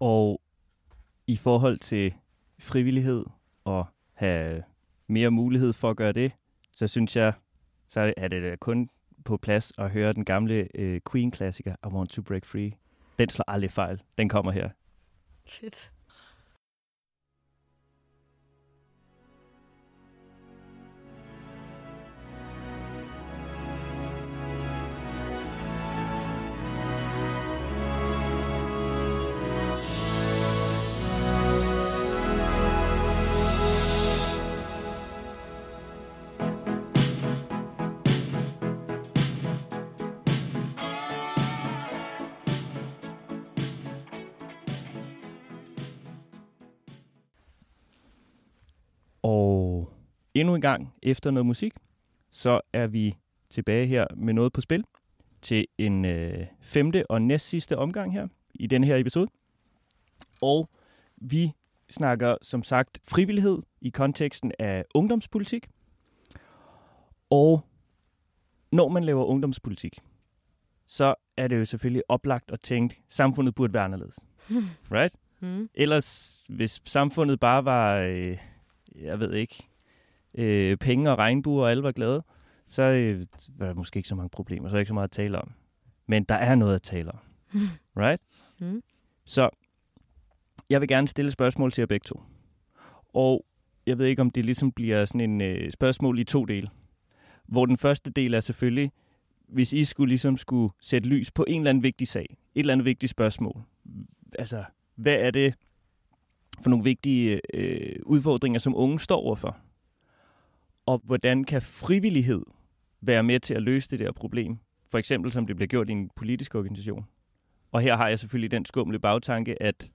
Og i forhold til frivillighed og have mere mulighed for at gøre det, så synes jeg, så er det kun på plads at høre den gamle øh, Queen-klassiker, I Want to Break Free. Den slår aldrig fejl. Den kommer her. Fedt. Endnu en gang efter noget musik, så er vi tilbage her med noget på spil til en øh, femte og næst sidste omgang her i denne her episode. Og vi snakker som sagt frivillighed i konteksten af ungdomspolitik. Og når man laver ungdomspolitik, så er det jo selvfølgelig oplagt at tænke, at samfundet burde være anderledes. Right? Mm. Ellers, hvis samfundet bare var, øh, jeg ved ikke, øh, penge og regnbuer, og alle var glade, så øh, var der måske ikke så mange problemer, så er ikke så meget at tale om. Men der er noget at tale om. Right? Mm. Så jeg vil gerne stille spørgsmål til jer begge to. Og jeg ved ikke, om det ligesom bliver sådan en øh, spørgsmål i to dele. Hvor den første del er selvfølgelig, hvis I skulle ligesom skulle sætte lys på en eller anden vigtig sag, et eller andet vigtigt spørgsmål. Altså, hvad er det for nogle vigtige øh, udfordringer, som unge står overfor? Og hvordan kan frivillighed være med til at løse det der problem? For eksempel, som det bliver gjort i en politisk organisation. Og her har jeg selvfølgelig den skumle bagtanke, at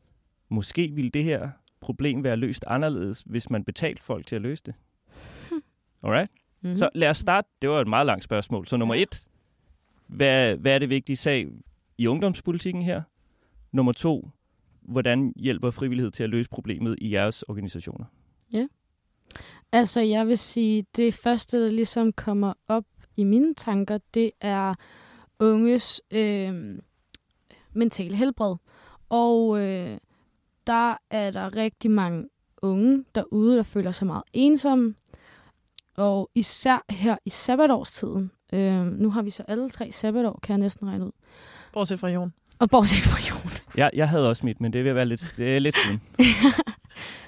måske ville det her problem være løst anderledes, hvis man betalte folk til at løse det. Alright? Mm-hmm. Så lad os starte. Det var et meget langt spørgsmål. Så nummer et. Hvad, hvad er det vigtige sag i ungdomspolitikken her? Nummer to. Hvordan hjælper frivillighed til at løse problemet i jeres organisationer? Altså, jeg vil sige, det første, der ligesom kommer op i mine tanker, det er unges øh, mentale helbred. Og øh, der er der rigtig mange unge derude, der føler sig meget ensomme. Og især her i sabbatårstiden. Øh, nu har vi så alle tre sabbatår, kan jeg næsten regne ud. Bortset fra Jon. Og bortset fra Jon. Jeg, jeg havde også mit, men det vil være lidt, det er lidt siden.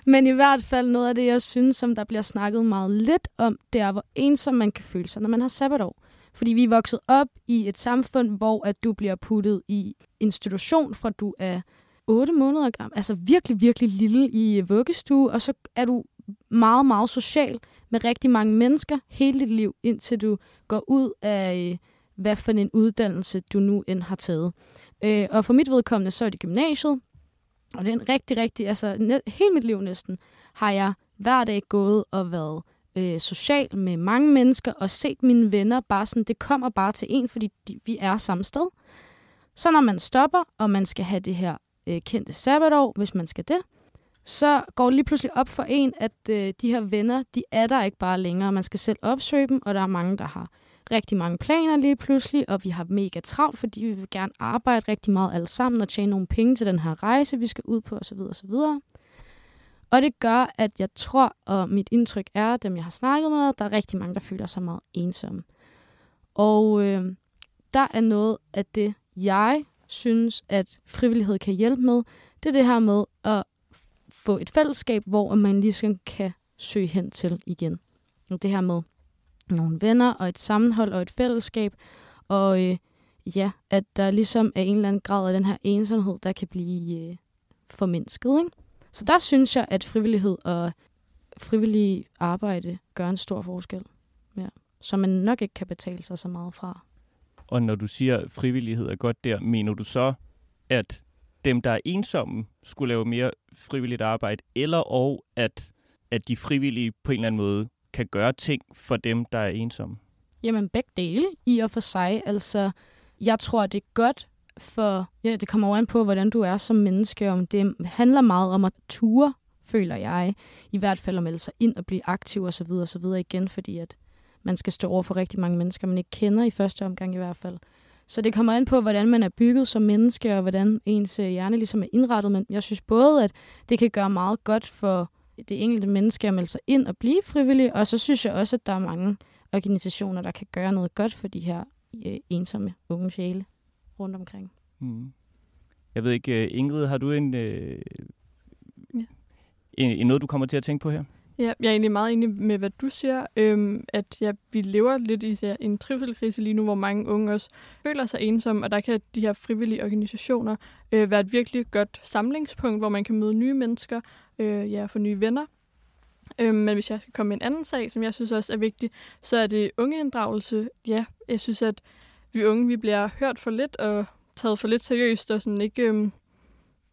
Men i hvert fald noget af det, jeg synes, som der bliver snakket meget lidt om, det er, hvor ensom man kan føle sig, når man har sabbatår. Fordi vi er vokset op i et samfund, hvor at du bliver puttet i institution, fra du er 8 måneder gammel. Altså virkelig, virkelig lille i vuggestue, og så er du meget, meget social med rigtig mange mennesker hele dit liv, indtil du går ud af, hvad for en uddannelse du nu end har taget. Øh, og for mit vedkommende, så er det gymnasiet, og det er en rigtig, rigtig, altså hele mit liv næsten, har jeg hver dag gået og været øh, social med mange mennesker og set mine venner bare sådan, det kommer bare til en, fordi de, vi er samme sted. Så når man stopper, og man skal have det her øh, kendte sabbatår, hvis man skal det, så går det lige pludselig op for en, at øh, de her venner, de er der ikke bare længere. Man skal selv opsøge dem, og der er mange, der har rigtig mange planer lige pludselig, og vi har mega travlt, fordi vi vil gerne arbejde rigtig meget alle sammen og tjene nogle penge til den her rejse, vi skal ud på osv. osv. Og det gør, at jeg tror, og mit indtryk er, dem jeg har snakket med, der er rigtig mange, der føler sig meget ensomme. Og øh, der er noget af det, jeg synes, at frivillighed kan hjælpe med, det er det her med at få et fællesskab, hvor man ligesom kan søge hen til igen. Det her med nogle venner og et sammenhold og et fællesskab, og øh, ja, at der ligesom er en eller anden grad af den her ensomhed, der kan blive øh, formindsket. Ikke? Så der synes jeg, at frivillighed og frivillig arbejde gør en stor forskel, ja. som man nok ikke kan betale sig så meget fra. Og når du siger, at frivillighed er godt der, mener du så, at dem, der er ensomme, skulle lave mere frivilligt arbejde, eller og at, at de frivillige på en eller anden måde kan gøre ting for dem, der er ensomme? Jamen begge dele i og for sig. Altså, jeg tror, det er godt for... Ja, det kommer over an på, hvordan du er som menneske. Om det handler meget om at ture føler jeg, i hvert fald at melde sig ind og blive aktiv osv. Og så videre igen, fordi at man skal stå over for rigtig mange mennesker, man ikke kender i første omgang i hvert fald. Så det kommer an på, hvordan man er bygget som menneske, og hvordan ens hjerne ligesom er indrettet. Men jeg synes både, at det kan gøre meget godt for det enkelte menneske at melde sig ind og blive frivillig, og så synes jeg også, at der er mange organisationer, der kan gøre noget godt for de her øh, ensomme unge sjæle rundt omkring. Mm. Jeg ved ikke, øh, Ingrid, har du en, øh, Ja. en, en noget, du kommer til at tænke på her? Ja, jeg er egentlig meget enig med, hvad du siger, øhm, at ja, vi lever lidt i ja, en trivselkrise lige nu, hvor mange unge også føler sig ensomme, og der kan de her frivillige organisationer øh, være et virkelig godt samlingspunkt, hvor man kan møde nye mennesker, øh, ja, få nye venner. Øhm, men hvis jeg skal komme med en anden sag, som jeg synes også er vigtig, så er det ungeinddragelse. Ja, jeg synes, at vi unge vi bliver hørt for lidt og taget for lidt seriøst, og sådan ikke, øhm,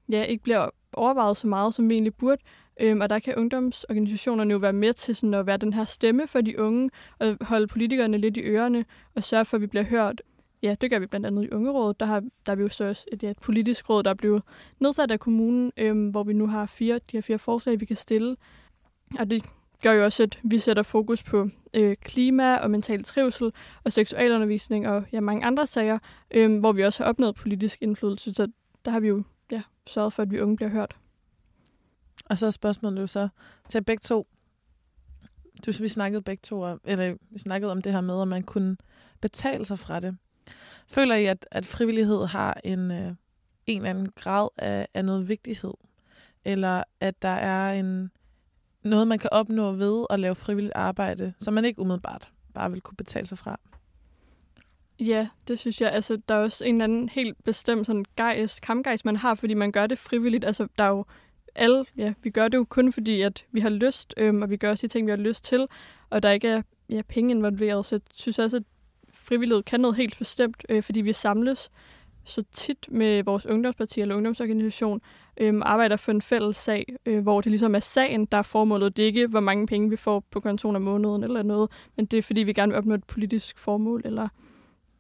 ja, ikke bliver overvejet så meget, som vi egentlig burde. Øhm, og der kan ungdomsorganisationerne jo være med til sådan at være den her stemme for de unge, og holde politikerne lidt i ørerne, og sørge for, at vi bliver hørt. Ja, det gør vi blandt andet i Ungerådet. Der har, der er vi jo så også et, ja, et politisk råd, der er blevet nedsat af kommunen, øhm, hvor vi nu har fire, de her fire forslag, vi kan stille. Og det gør jo også, at vi sætter fokus på øh, klima og mental trivsel og seksualundervisning og ja, mange andre sager, øh, hvor vi også har opnået politisk indflydelse. Så der har vi jo ja, sørget for, at vi unge bliver hørt. Og så er spørgsmålet jo så til begge to. Du, vi snakkede begge to om, eller vi snakkede om det her med, at man kunne betale sig fra det. Føler I, at, at frivillighed har en, øh, en eller anden grad af, af noget vigtighed? Eller at der er en noget, man kan opnå ved at lave frivilligt arbejde, som man ikke umiddelbart bare vil kunne betale sig fra? Ja, det synes jeg. Altså, der er også en eller anden helt bestemt sådan gejst, kampgejst, man har, fordi man gør det frivilligt. Altså, der er jo alle, ja, vi gør det jo kun fordi, at vi har lyst, øhm, og vi gør også de ting, vi har lyst til, og der ikke er ja, penge involveret. Så jeg synes også, at frivillighed kan noget helt bestemt, øh, fordi vi samles så tit med vores ungdomsparti eller ungdomsorganisation, øhm, arbejder for en fælles sag, øh, hvor det ligesom er sagen, der er formålet. Det er ikke, hvor mange penge vi får på kontoen om måneden eller noget, men det er, fordi vi gerne vil opnå et politisk formål, eller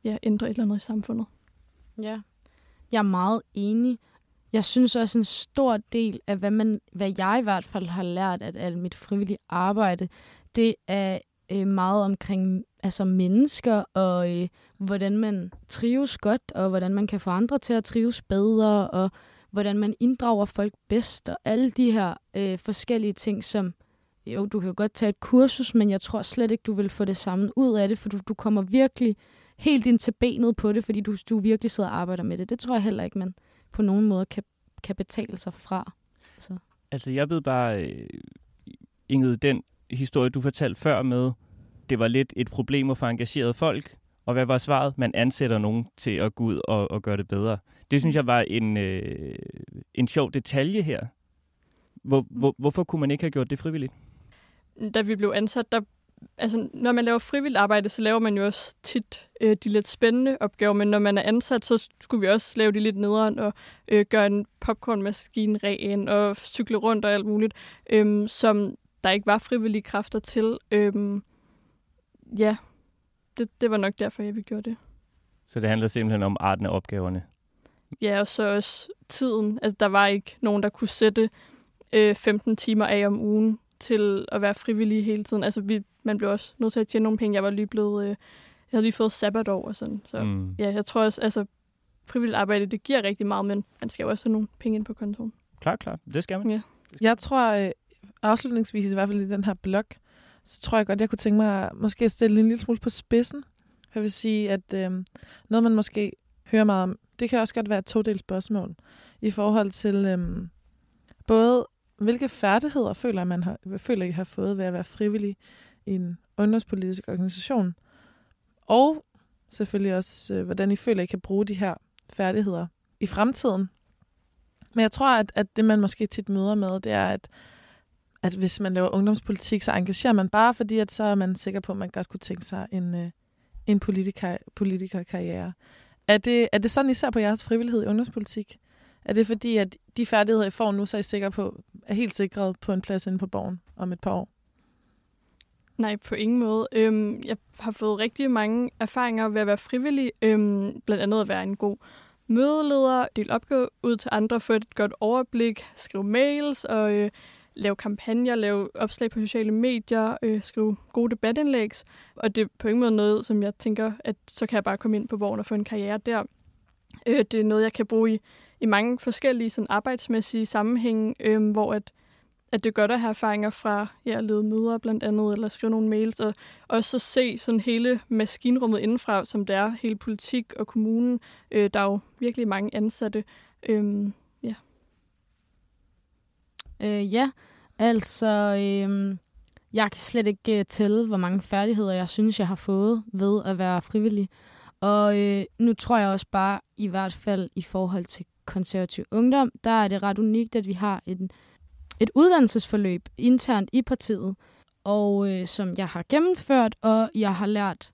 ja, ændre et eller andet i samfundet. Ja, jeg er meget enig. Jeg synes også en stor del af, hvad, man, hvad jeg i hvert fald har lært af, alt mit frivillige arbejde, det er øh, meget omkring altså mennesker og øh, hvordan man trives godt, og hvordan man kan få andre til at trives bedre, og hvordan man inddrager folk bedst, og alle de her øh, forskellige ting, som jo, du kan godt tage et kursus, men jeg tror slet ikke, du vil få det samme ud af det, for du, du kommer virkelig helt ind til benet på det, fordi du, du virkelig sidder og arbejder med det. Det tror jeg heller ikke, man på nogen måde kan, kan betale sig fra. Så. Altså, jeg ved bare, øh, Ingrid, den historie, du fortalte før med, det var lidt et problem at få engageret folk, og hvad var svaret? Man ansætter nogen til at gå ud og, og gøre det bedre. Det synes jeg var en, øh, en sjov detalje her. Hvor, hvor, hvorfor kunne man ikke have gjort det frivilligt? Da vi blev ansat, der, altså, når man laver frivilligt arbejde, så laver man jo også tit øh, de lidt spændende opgaver, men når man er ansat, så skulle vi også lave de lidt nederen og øh, gøre en popcornmaskine ren og cykle rundt og alt muligt, øh, som der ikke var frivillige kræfter til. Øh, ja, det, det var nok derfor, jeg vi gjorde det. Så det handler simpelthen om arten af opgaverne. Ja, og så også tiden. Altså, der var ikke nogen, der kunne sætte øh, 15 timer af om ugen til at være frivillig hele tiden. Altså, vi, man blev også nødt til at tjene nogle penge. Jeg var lige blevet... Øh, jeg havde lige fået sabbatår og sådan. Så Mm. ja, jeg tror også, altså, frivilligt arbejde, det giver rigtig meget, men man skal jo også have nogle penge ind på kontoen. Klar, klar. Det skal man. Ja. Jeg tror, øh, afslutningsvis i hvert fald i den her blog, så tror jeg godt, jeg kunne tænke mig måske at stille en lille smule på spidsen. Jeg vil sige, at øh, noget, man måske hører meget om, det kan også godt være et todelt spørgsmål i forhold til øh, både, hvilke færdigheder føler, man har, føler I har fået ved at være frivillig en ungdomspolitisk organisation, og selvfølgelig også, øh, hvordan I føler, I kan bruge de her færdigheder i fremtiden. Men jeg tror, at, at det, man måske tit møder med, det er, at at hvis man laver ungdomspolitik, så engagerer man bare, fordi at så er man sikker på, at man godt kunne tænke sig en, øh, en politiker, politikerkarriere. Er det, er det sådan, I ser på jeres frivillighed i ungdomspolitik? Er det fordi, at de færdigheder, I får nu, så er I sikre på, er helt sikret på en plads inde på borgen om et par år? Nej, på ingen måde. Øhm, jeg har fået rigtig mange erfaringer ved at være frivillig. Øhm, blandt andet at være en god mødeleder, dele opgaver ud til andre, få et godt overblik, skrive mails og øh, lave kampagner, lave opslag på sociale medier, øh, skrive gode debatindlæg. Og det er på ingen måde noget, som jeg tænker, at så kan jeg bare komme ind på vognen og få en karriere der. Øh, det er noget, jeg kan bruge i, i mange forskellige sådan, arbejdsmæssige sammenhænge, øh, hvor at, at det er godt at have erfaringer fra ja, at lede møder blandt andet, eller skrive nogle mails, og også så se sådan hele maskinrummet indenfra, som det er, hele politik og kommunen. Øh, der er jo virkelig mange ansatte. Øh, Øh, ja, altså, øh, jeg kan slet ikke øh, tælle, hvor mange færdigheder jeg synes, jeg har fået ved at være frivillig. Og øh, nu tror jeg også bare, i hvert fald i forhold til konservativ ungdom, der er det ret unikt, at vi har en et uddannelsesforløb internt i partiet, og øh, som jeg har gennemført, og jeg har lært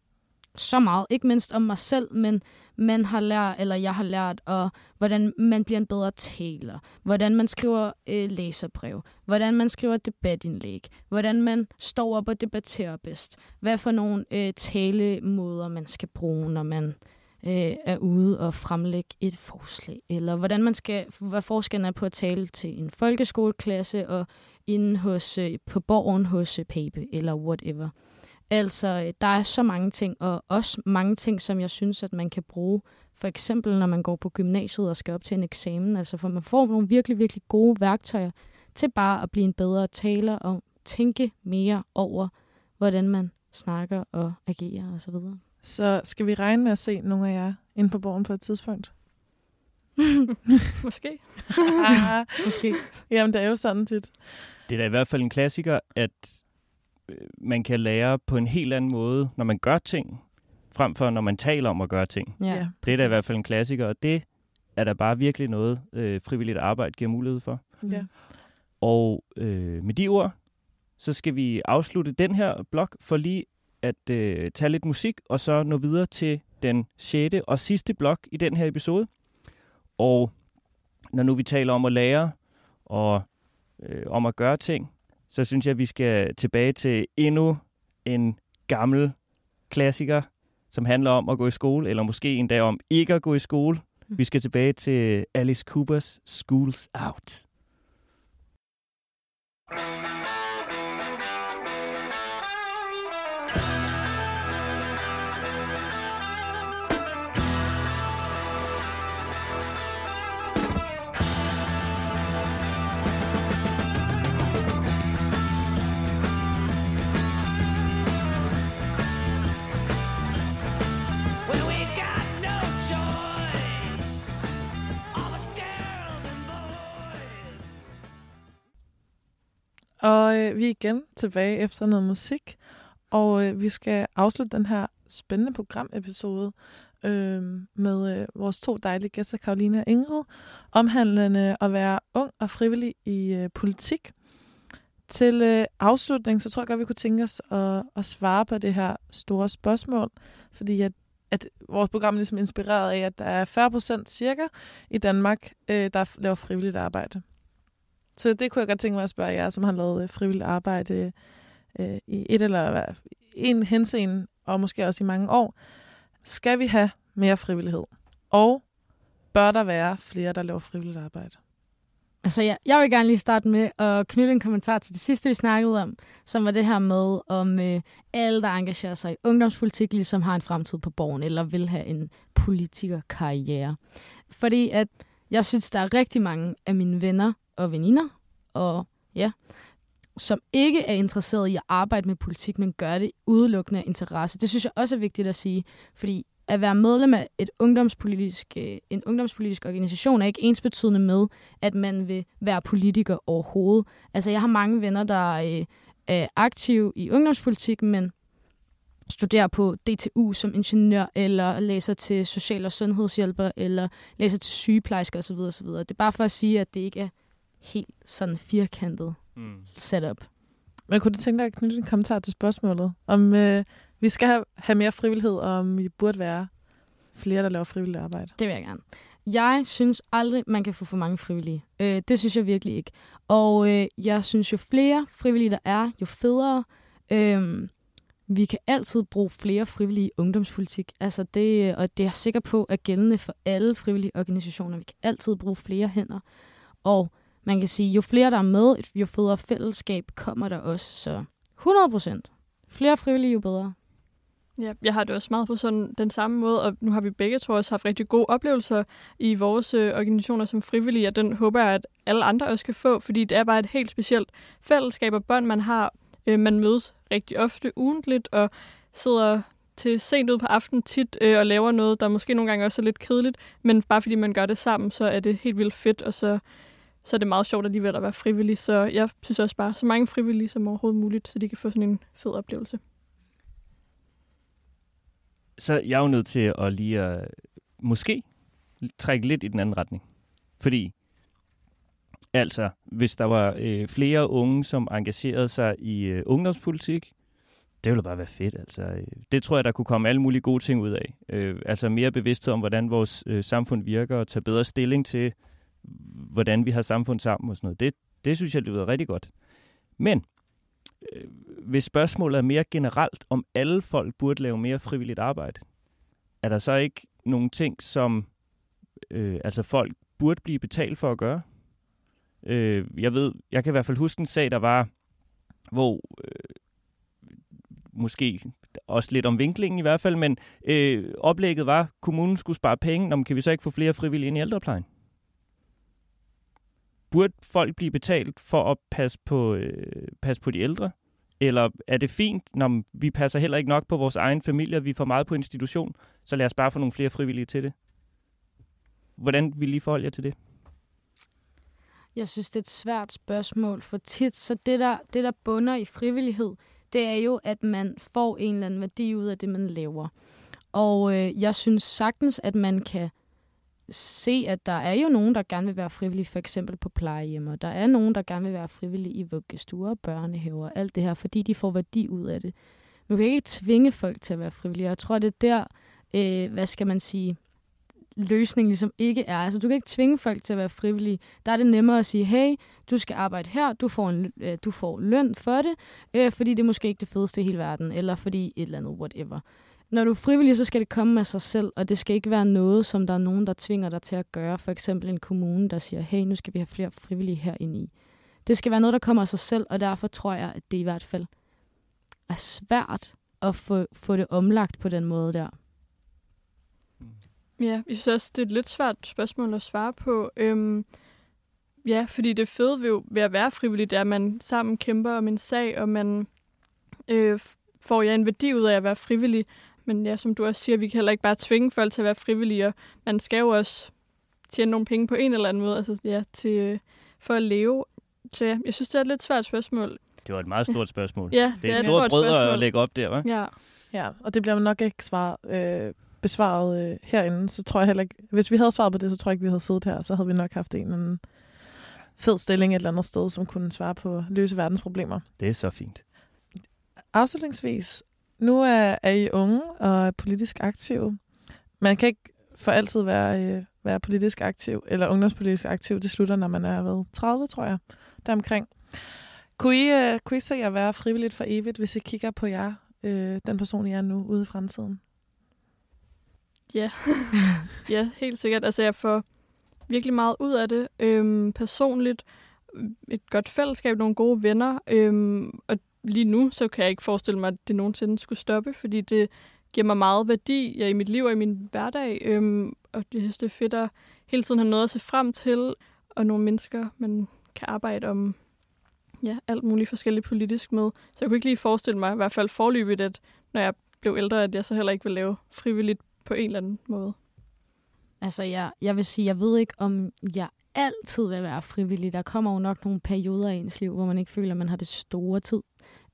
så meget, ikke mindst om mig selv, men man har lært, eller jeg har lært, og hvordan man bliver en bedre taler, hvordan man skriver øh, læserbrev, hvordan man skriver debatindlæg, hvordan man står op og debatterer bedst, hvad for nogle øh, talemåder man skal bruge, når man øh, er ude og fremlægge et forslag, eller hvordan man skal, hvad forskellen er på at tale til en folkeskoleklasse og inde hos, øh, på borgen hos øh, Pape, eller whatever. Altså, øh, der er så mange ting, og også mange ting, som jeg synes, at man kan bruge. For eksempel, når man går på gymnasiet og skal op til en eksamen. Altså, for man får nogle virkelig, virkelig gode værktøjer til bare at blive en bedre taler og tænke mere over, hvordan man snakker og agerer osv. Så, så skal vi regne med at se nogle af jer inde på borgen på et tidspunkt? Måske. Måske. Jamen, det er jo sådan tit. Det er da i hvert fald en klassiker, at øh, man kan lære på en helt anden måde, når man gør ting, frem for når man taler om at gøre ting. Ja. Det er da i hvert fald en klassiker, og det er der bare virkelig noget, øh, frivilligt arbejde giver mulighed for. Ja. Og øh, med de ord, så skal vi afslutte den her blok for lige at øh, tage lidt musik, og så nå videre til den sjette og sidste blok i den her episode. Og når nu vi taler om at lære og øh, om at gøre ting, så synes jeg, at vi skal tilbage til endnu en gammel klassiker, som handler om at gå i skole, eller måske endda om ikke at gå i skole. Vi skal tilbage til Alice Coopers Schools Out. Og øh, vi er igen tilbage efter noget musik, og øh, vi skal afslutte den her spændende programepisode øh, med øh, vores to dejlige gæster, Karoline og Ingrid, omhandlende at være ung og frivillig i øh, politik. Til øh, afslutning, så tror jeg godt, vi kunne tænke os at, at svare på det her store spørgsmål, fordi at, at vores program er ligesom inspireret af, at der er 40 procent cirka i Danmark, øh, der laver frivilligt arbejde. Så det kunne jeg godt tænke mig at spørge jer, som har lavet øh, frivilligt arbejde øh, i et eller hvad- en henseende, og måske også i mange år. Skal vi have mere frivillighed? Og bør der være flere, der laver frivilligt arbejde? Altså, ja, jeg vil gerne lige starte med at knytte en kommentar til det sidste, vi snakkede om, som var det her med, om øh, alle, der engagerer sig i ungdomspolitik, ligesom har en fremtid på borgen, eller vil have en politikerkarriere. Fordi at jeg synes, der er rigtig mange af mine venner og veninder, og ja, som ikke er interesseret i at arbejde med politik, men gør det udelukkende af interesse. Det synes jeg også er vigtigt at sige, fordi at være medlem af et ungdomspolitisk, øh, en ungdomspolitisk organisation er ikke ensbetydende med, at man vil være politiker overhovedet. Altså, jeg har mange venner, der øh, er aktive i ungdomspolitik, men studerer på DTU som ingeniør, eller læser til social- og sundhedshjælper, eller læser til sygeplejersker osv. osv. Det er bare for at sige, at det ikke er helt sådan firkantet Mm. setup. Men kunne du tænke dig at knytte en kommentar til spørgsmålet? Om øh, vi skal have, have mere frivillighed, og om vi burde være flere, der laver frivilligt arbejde? Det vil jeg gerne. Jeg synes aldrig, man kan få for mange frivillige. Øh, det synes jeg virkelig ikke. Og øh, jeg synes, jo flere frivillige der er, jo federe. Øh, vi kan altid bruge flere frivillige i ungdomspolitik. Altså det, og det er jeg sikker på er gældende for alle frivillige organisationer. Vi kan altid bruge flere hænder. Og man kan sige, jo flere der er med, jo federe fællesskab kommer der også. Så 100 procent. Flere frivillige, jo bedre. Ja, jeg har det også meget på sådan den samme måde, og nu har vi begge to også haft rigtig gode oplevelser i vores øh, organisationer som frivillige, og den håber jeg, at alle andre også kan få, fordi det er bare et helt specielt fællesskab og bånd, man har. Øh, man mødes rigtig ofte ugentligt, og sidder til sent ud på aftenen tit øh, og laver noget, der måske nogle gange også er lidt kedeligt, men bare fordi man gør det sammen, så er det helt vildt fedt, og så, så er det meget sjovt alligevel at være frivillig. Så jeg synes også bare, så mange frivillige som overhovedet muligt, så de kan få sådan en fed oplevelse. Så jeg er jo nødt til at lige at måske trække lidt i den anden retning. Fordi, altså, hvis der var øh, flere unge, som engagerede sig i øh, ungdomspolitik, det ville bare være fedt. Altså, det tror jeg, der kunne komme alle mulige gode ting ud af. Øh, altså mere bevidsthed om, hvordan vores øh, samfund virker, og tage bedre stilling til, hvordan vi har samfund sammen og sådan noget. Det, det synes jeg lyder rigtig godt. Men øh, hvis spørgsmålet er mere generelt, om alle folk burde lave mere frivilligt arbejde, er der så ikke nogle ting, som øh, altså folk burde blive betalt for at gøre? Øh, jeg ved, jeg kan i hvert fald huske en sag, der var, hvor øh, måske også lidt om vinklingen i hvert fald, men øh, oplægget var, at kommunen skulle spare penge, Nå, kan vi så ikke få flere frivillige ind i ældreplejen? Burde folk blive betalt for at passe på, øh, passe på de ældre? Eller er det fint, når vi passer heller ikke nok på vores egen familie, vi får meget på institution, så lad os bare få nogle flere frivillige til det? Hvordan vil I lige forholde jer til det? Jeg synes, det er et svært spørgsmål, for tit, så det der, det der bunder i frivillighed, det er jo, at man får en eller anden værdi ud af det, man laver. Og øh, jeg synes sagtens, at man kan se, at der er jo nogen, der gerne vil være frivillige, for eksempel på plejehjem, og der er nogen, der gerne vil være frivillige i vuggestuer, børnehaver, alt det her, fordi de får værdi ud af det. Man kan ikke tvinge folk til at være frivillige. Jeg tror, det er der, øh, hvad skal man sige, løsningen ligesom ikke er. Altså, du kan ikke tvinge folk til at være frivillige. Der er det nemmere at sige, hey, du skal arbejde her, du får, en, øh, du får løn for det, øh, fordi det er måske ikke det fedeste i hele verden, eller fordi et eller andet, whatever. Når du er frivillig, så skal det komme af sig selv, og det skal ikke være noget, som der er nogen, der tvinger dig til at gøre. For eksempel en kommune, der siger, hey, nu skal vi have flere frivillige herinde i. Det skal være noget, der kommer af sig selv, og derfor tror jeg, at det i hvert fald er svært at få, få det omlagt på den måde der. Ja, jeg synes også, det er et lidt svært spørgsmål at svare på. Øhm, ja, fordi det fede ved, ved at være frivillig, det er, at man sammen kæmper om en sag, og man øh, får ja, en værdi ud af at være frivillig. Men ja, som du også siger, vi kan heller ikke bare tvinge folk til at være frivillige, og man skal jo også tjene nogle penge på en eller anden måde, altså ja, til, øh, for at leve. Så ja, jeg synes, det er et lidt svært spørgsmål. Det var et meget stort spørgsmål. Ja, det er et stort brød at lægge op der, hva'? Ja, Ja, og det bliver nok ikke svar, øh, besvaret øh, herinde, så tror jeg heller ikke... Hvis vi havde svaret på det, så tror jeg ikke, vi havde siddet her. Så havde vi nok haft en eller anden fed stilling et eller andet sted, som kunne svare på løse verdens problemer. Det er så fint. Afslutningsvis, nu er, er I unge og er politisk aktive. Man kan ikke for altid være, øh, være politisk aktiv, eller ungdomspolitisk aktiv. Det slutter, når man er ved 30, tror jeg, deromkring. Kunne I, øh, kunne I se jer være frivilligt for evigt, hvis I kigger på jer, øh, den person, I er nu, ude i fremtiden? ja. ja, helt sikkert. Altså, jeg får virkelig meget ud af det. Øhm, personligt, et godt fællesskab, nogle gode venner. Øhm, og lige nu, så kan jeg ikke forestille mig, at det nogensinde skulle stoppe, fordi det giver mig meget værdi ja, i mit liv og i min hverdag. Øhm, og jeg synes, det er fedt at hele tiden have noget at se frem til, og nogle mennesker, man kan arbejde om ja, alt muligt forskelligt politisk med. Så jeg kunne ikke lige forestille mig, i hvert fald forløbigt, at når jeg blev ældre, at jeg så heller ikke vil lave frivilligt på en eller anden måde. Altså, jeg, jeg vil sige, jeg ved ikke, om jeg altid vil være frivillig. Der kommer jo nok nogle perioder i ens liv, hvor man ikke føler, at man har det store tid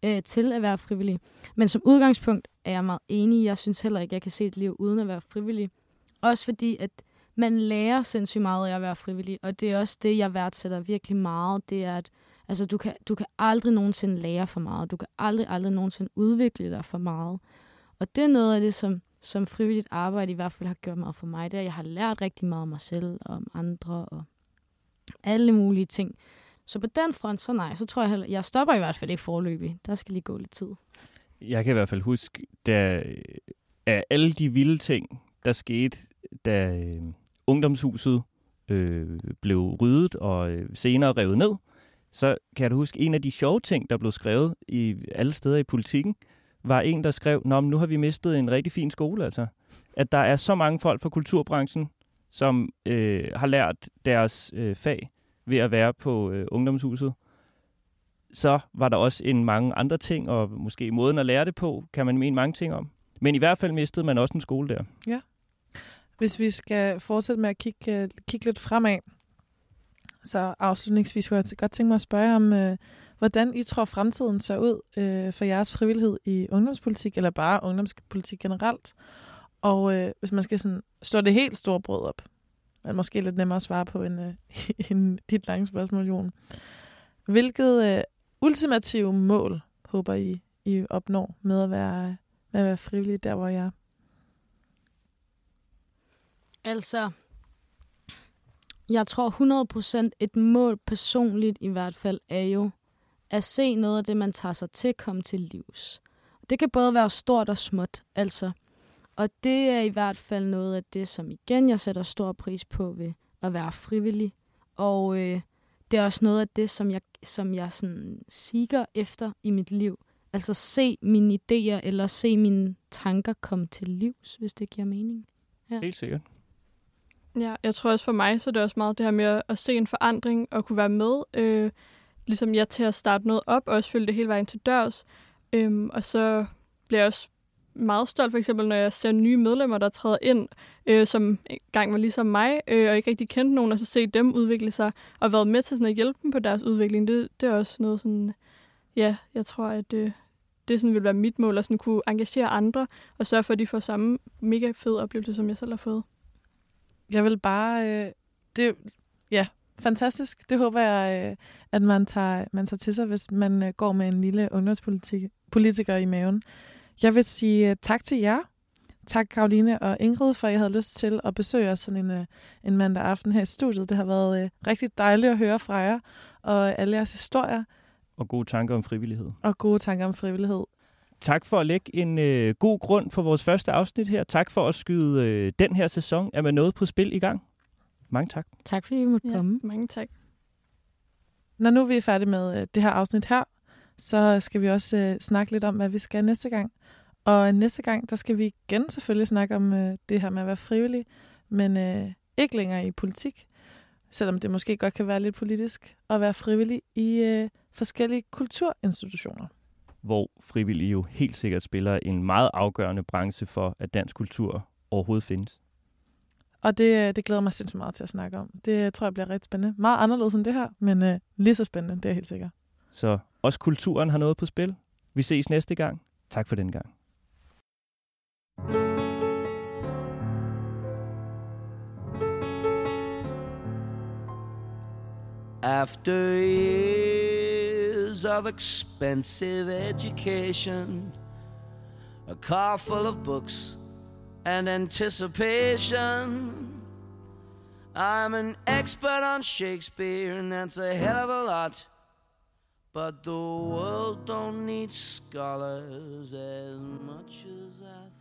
øh, til at være frivillig. Men som udgangspunkt er jeg meget enig. Jeg synes heller ikke, jeg kan se et liv uden at være frivillig. Også fordi, at man lærer sindssygt meget af at være frivillig, og det er også det, jeg værdsætter virkelig meget. Det er, at altså, du, kan, du kan aldrig nogensinde lære for meget. Du kan aldrig, aldrig nogensinde udvikle dig for meget. Og det er noget af det, som, som frivilligt arbejde i hvert fald har gjort meget for mig. Det er, at jeg har lært rigtig meget om mig selv og om andre og alle mulige ting. Så på den front, så nej, så tror jeg heller, jeg stopper i hvert fald ikke forløbig. Der skal lige gå lidt tid. Jeg kan i hvert fald huske, da af alle de vilde ting, der skete, da øh, ungdomshuset øh, blev ryddet og øh, senere revet ned, så kan jeg da huske, en af de sjove ting, der blev skrevet i alle steder i politikken, var en, der skrev, Nå, men nu har vi mistet en rigtig fin skole, altså. At der er så mange folk fra kulturbranchen, som øh, har lært deres øh, fag ved at være på øh, ungdomshuset. Så var der også en mange andre ting, og måske måden at lære det på, kan man mene mange ting om. Men i hvert fald mistede man også en skole der. Ja. Hvis vi skal fortsætte med at kigge, øh, kigge lidt fremad, så afslutningsvis kunne jeg altså godt tænke mig at spørge om, øh, hvordan I tror fremtiden ser ud øh, for jeres frivillighed i ungdomspolitik, eller bare ungdomspolitik generelt. Og øh, hvis man skal sådan slå det helt store brød op, men måske lidt nemmere at svare på end, øh, end dit lange spørgsmål, Jon. Hvilket øh, ultimative mål håber I, I opnår med at være, med at være frivillig der, hvor jeg er? Altså, jeg tror 100% et mål personligt i hvert fald er jo at se noget af det, man tager sig til, komme til livs. Det kan både være stort og småt, altså. Og det er i hvert fald noget af det, som igen jeg sætter stor pris på ved at være frivillig. Og øh, det er også noget af det, som jeg, som jeg sådan siger efter i mit liv. Altså se mine idéer eller se mine tanker komme til livs, hvis det giver mening. Helt sikkert. Ja, jeg tror også for mig, så er det også meget det her med at, at se en forandring og kunne være med. Øh, ligesom jeg til at starte noget op, og også følge det hele vejen til dørs. Øhm, og så bliver jeg også meget stolt, for eksempel, når jeg ser nye medlemmer, der træder ind, øh, som engang var ligesom mig, øh, og ikke rigtig kendte nogen, og så se dem udvikle sig, og været med til sådan at hjælpe dem på deres udvikling. Det, det er også noget sådan, ja, jeg tror, at øh, det sådan vil være mit mål, at sådan kunne engagere andre, og sørge for, at de får samme mega fed oplevelse, som jeg selv har fået. Jeg vil bare... Øh, det, ja, fantastisk. Det håber jeg, øh, at man tager, man tager til sig, hvis man øh, går med en lille ungdomspolitiker i maven. Jeg vil sige øh, tak til jer. Tak Karoline og Ingrid, for at jeg havde lyst til at besøge os sådan en, øh, en mandag aften her i studiet. Det har været øh, rigtig dejligt at høre fra jer og alle jeres historier Og gode tanker om frivillighed. og gode tanker om frivillighed. Tak for at lægge en øh, god grund for vores første afsnit her. Tak for at skyde øh, den her sæson. Er med noget på spil i gang? Mange tak. Tak fordi vi måtte Ja, komme. mange tak. Når nu vi er færdige med øh, det her afsnit her, så skal vi også øh, snakke lidt om, hvad vi skal næste gang. Og næste gang, der skal vi igen selvfølgelig snakke om øh, det her med at være frivillig, men øh, ikke længere i politik, selvom det måske godt kan være lidt politisk, at være frivillig i øh, forskellige kulturinstitutioner. Hvor frivillige jo helt sikkert spiller en meget afgørende branche for, at dansk kultur overhovedet findes. Og det, øh, det glæder mig sindssygt meget til at snakke om. Det tror jeg bliver rigtig spændende. Meget anderledes end det her, men øh, lige så spændende, det er helt sikker. Så også kulturen har noget på spil. Vi ses næste gang. Tak for den gang. After years of expensive education, a car full of books and anticipation, I'm an expert on Shakespeare, and that's a hell of a lot. But the world don't need scholars as much as I.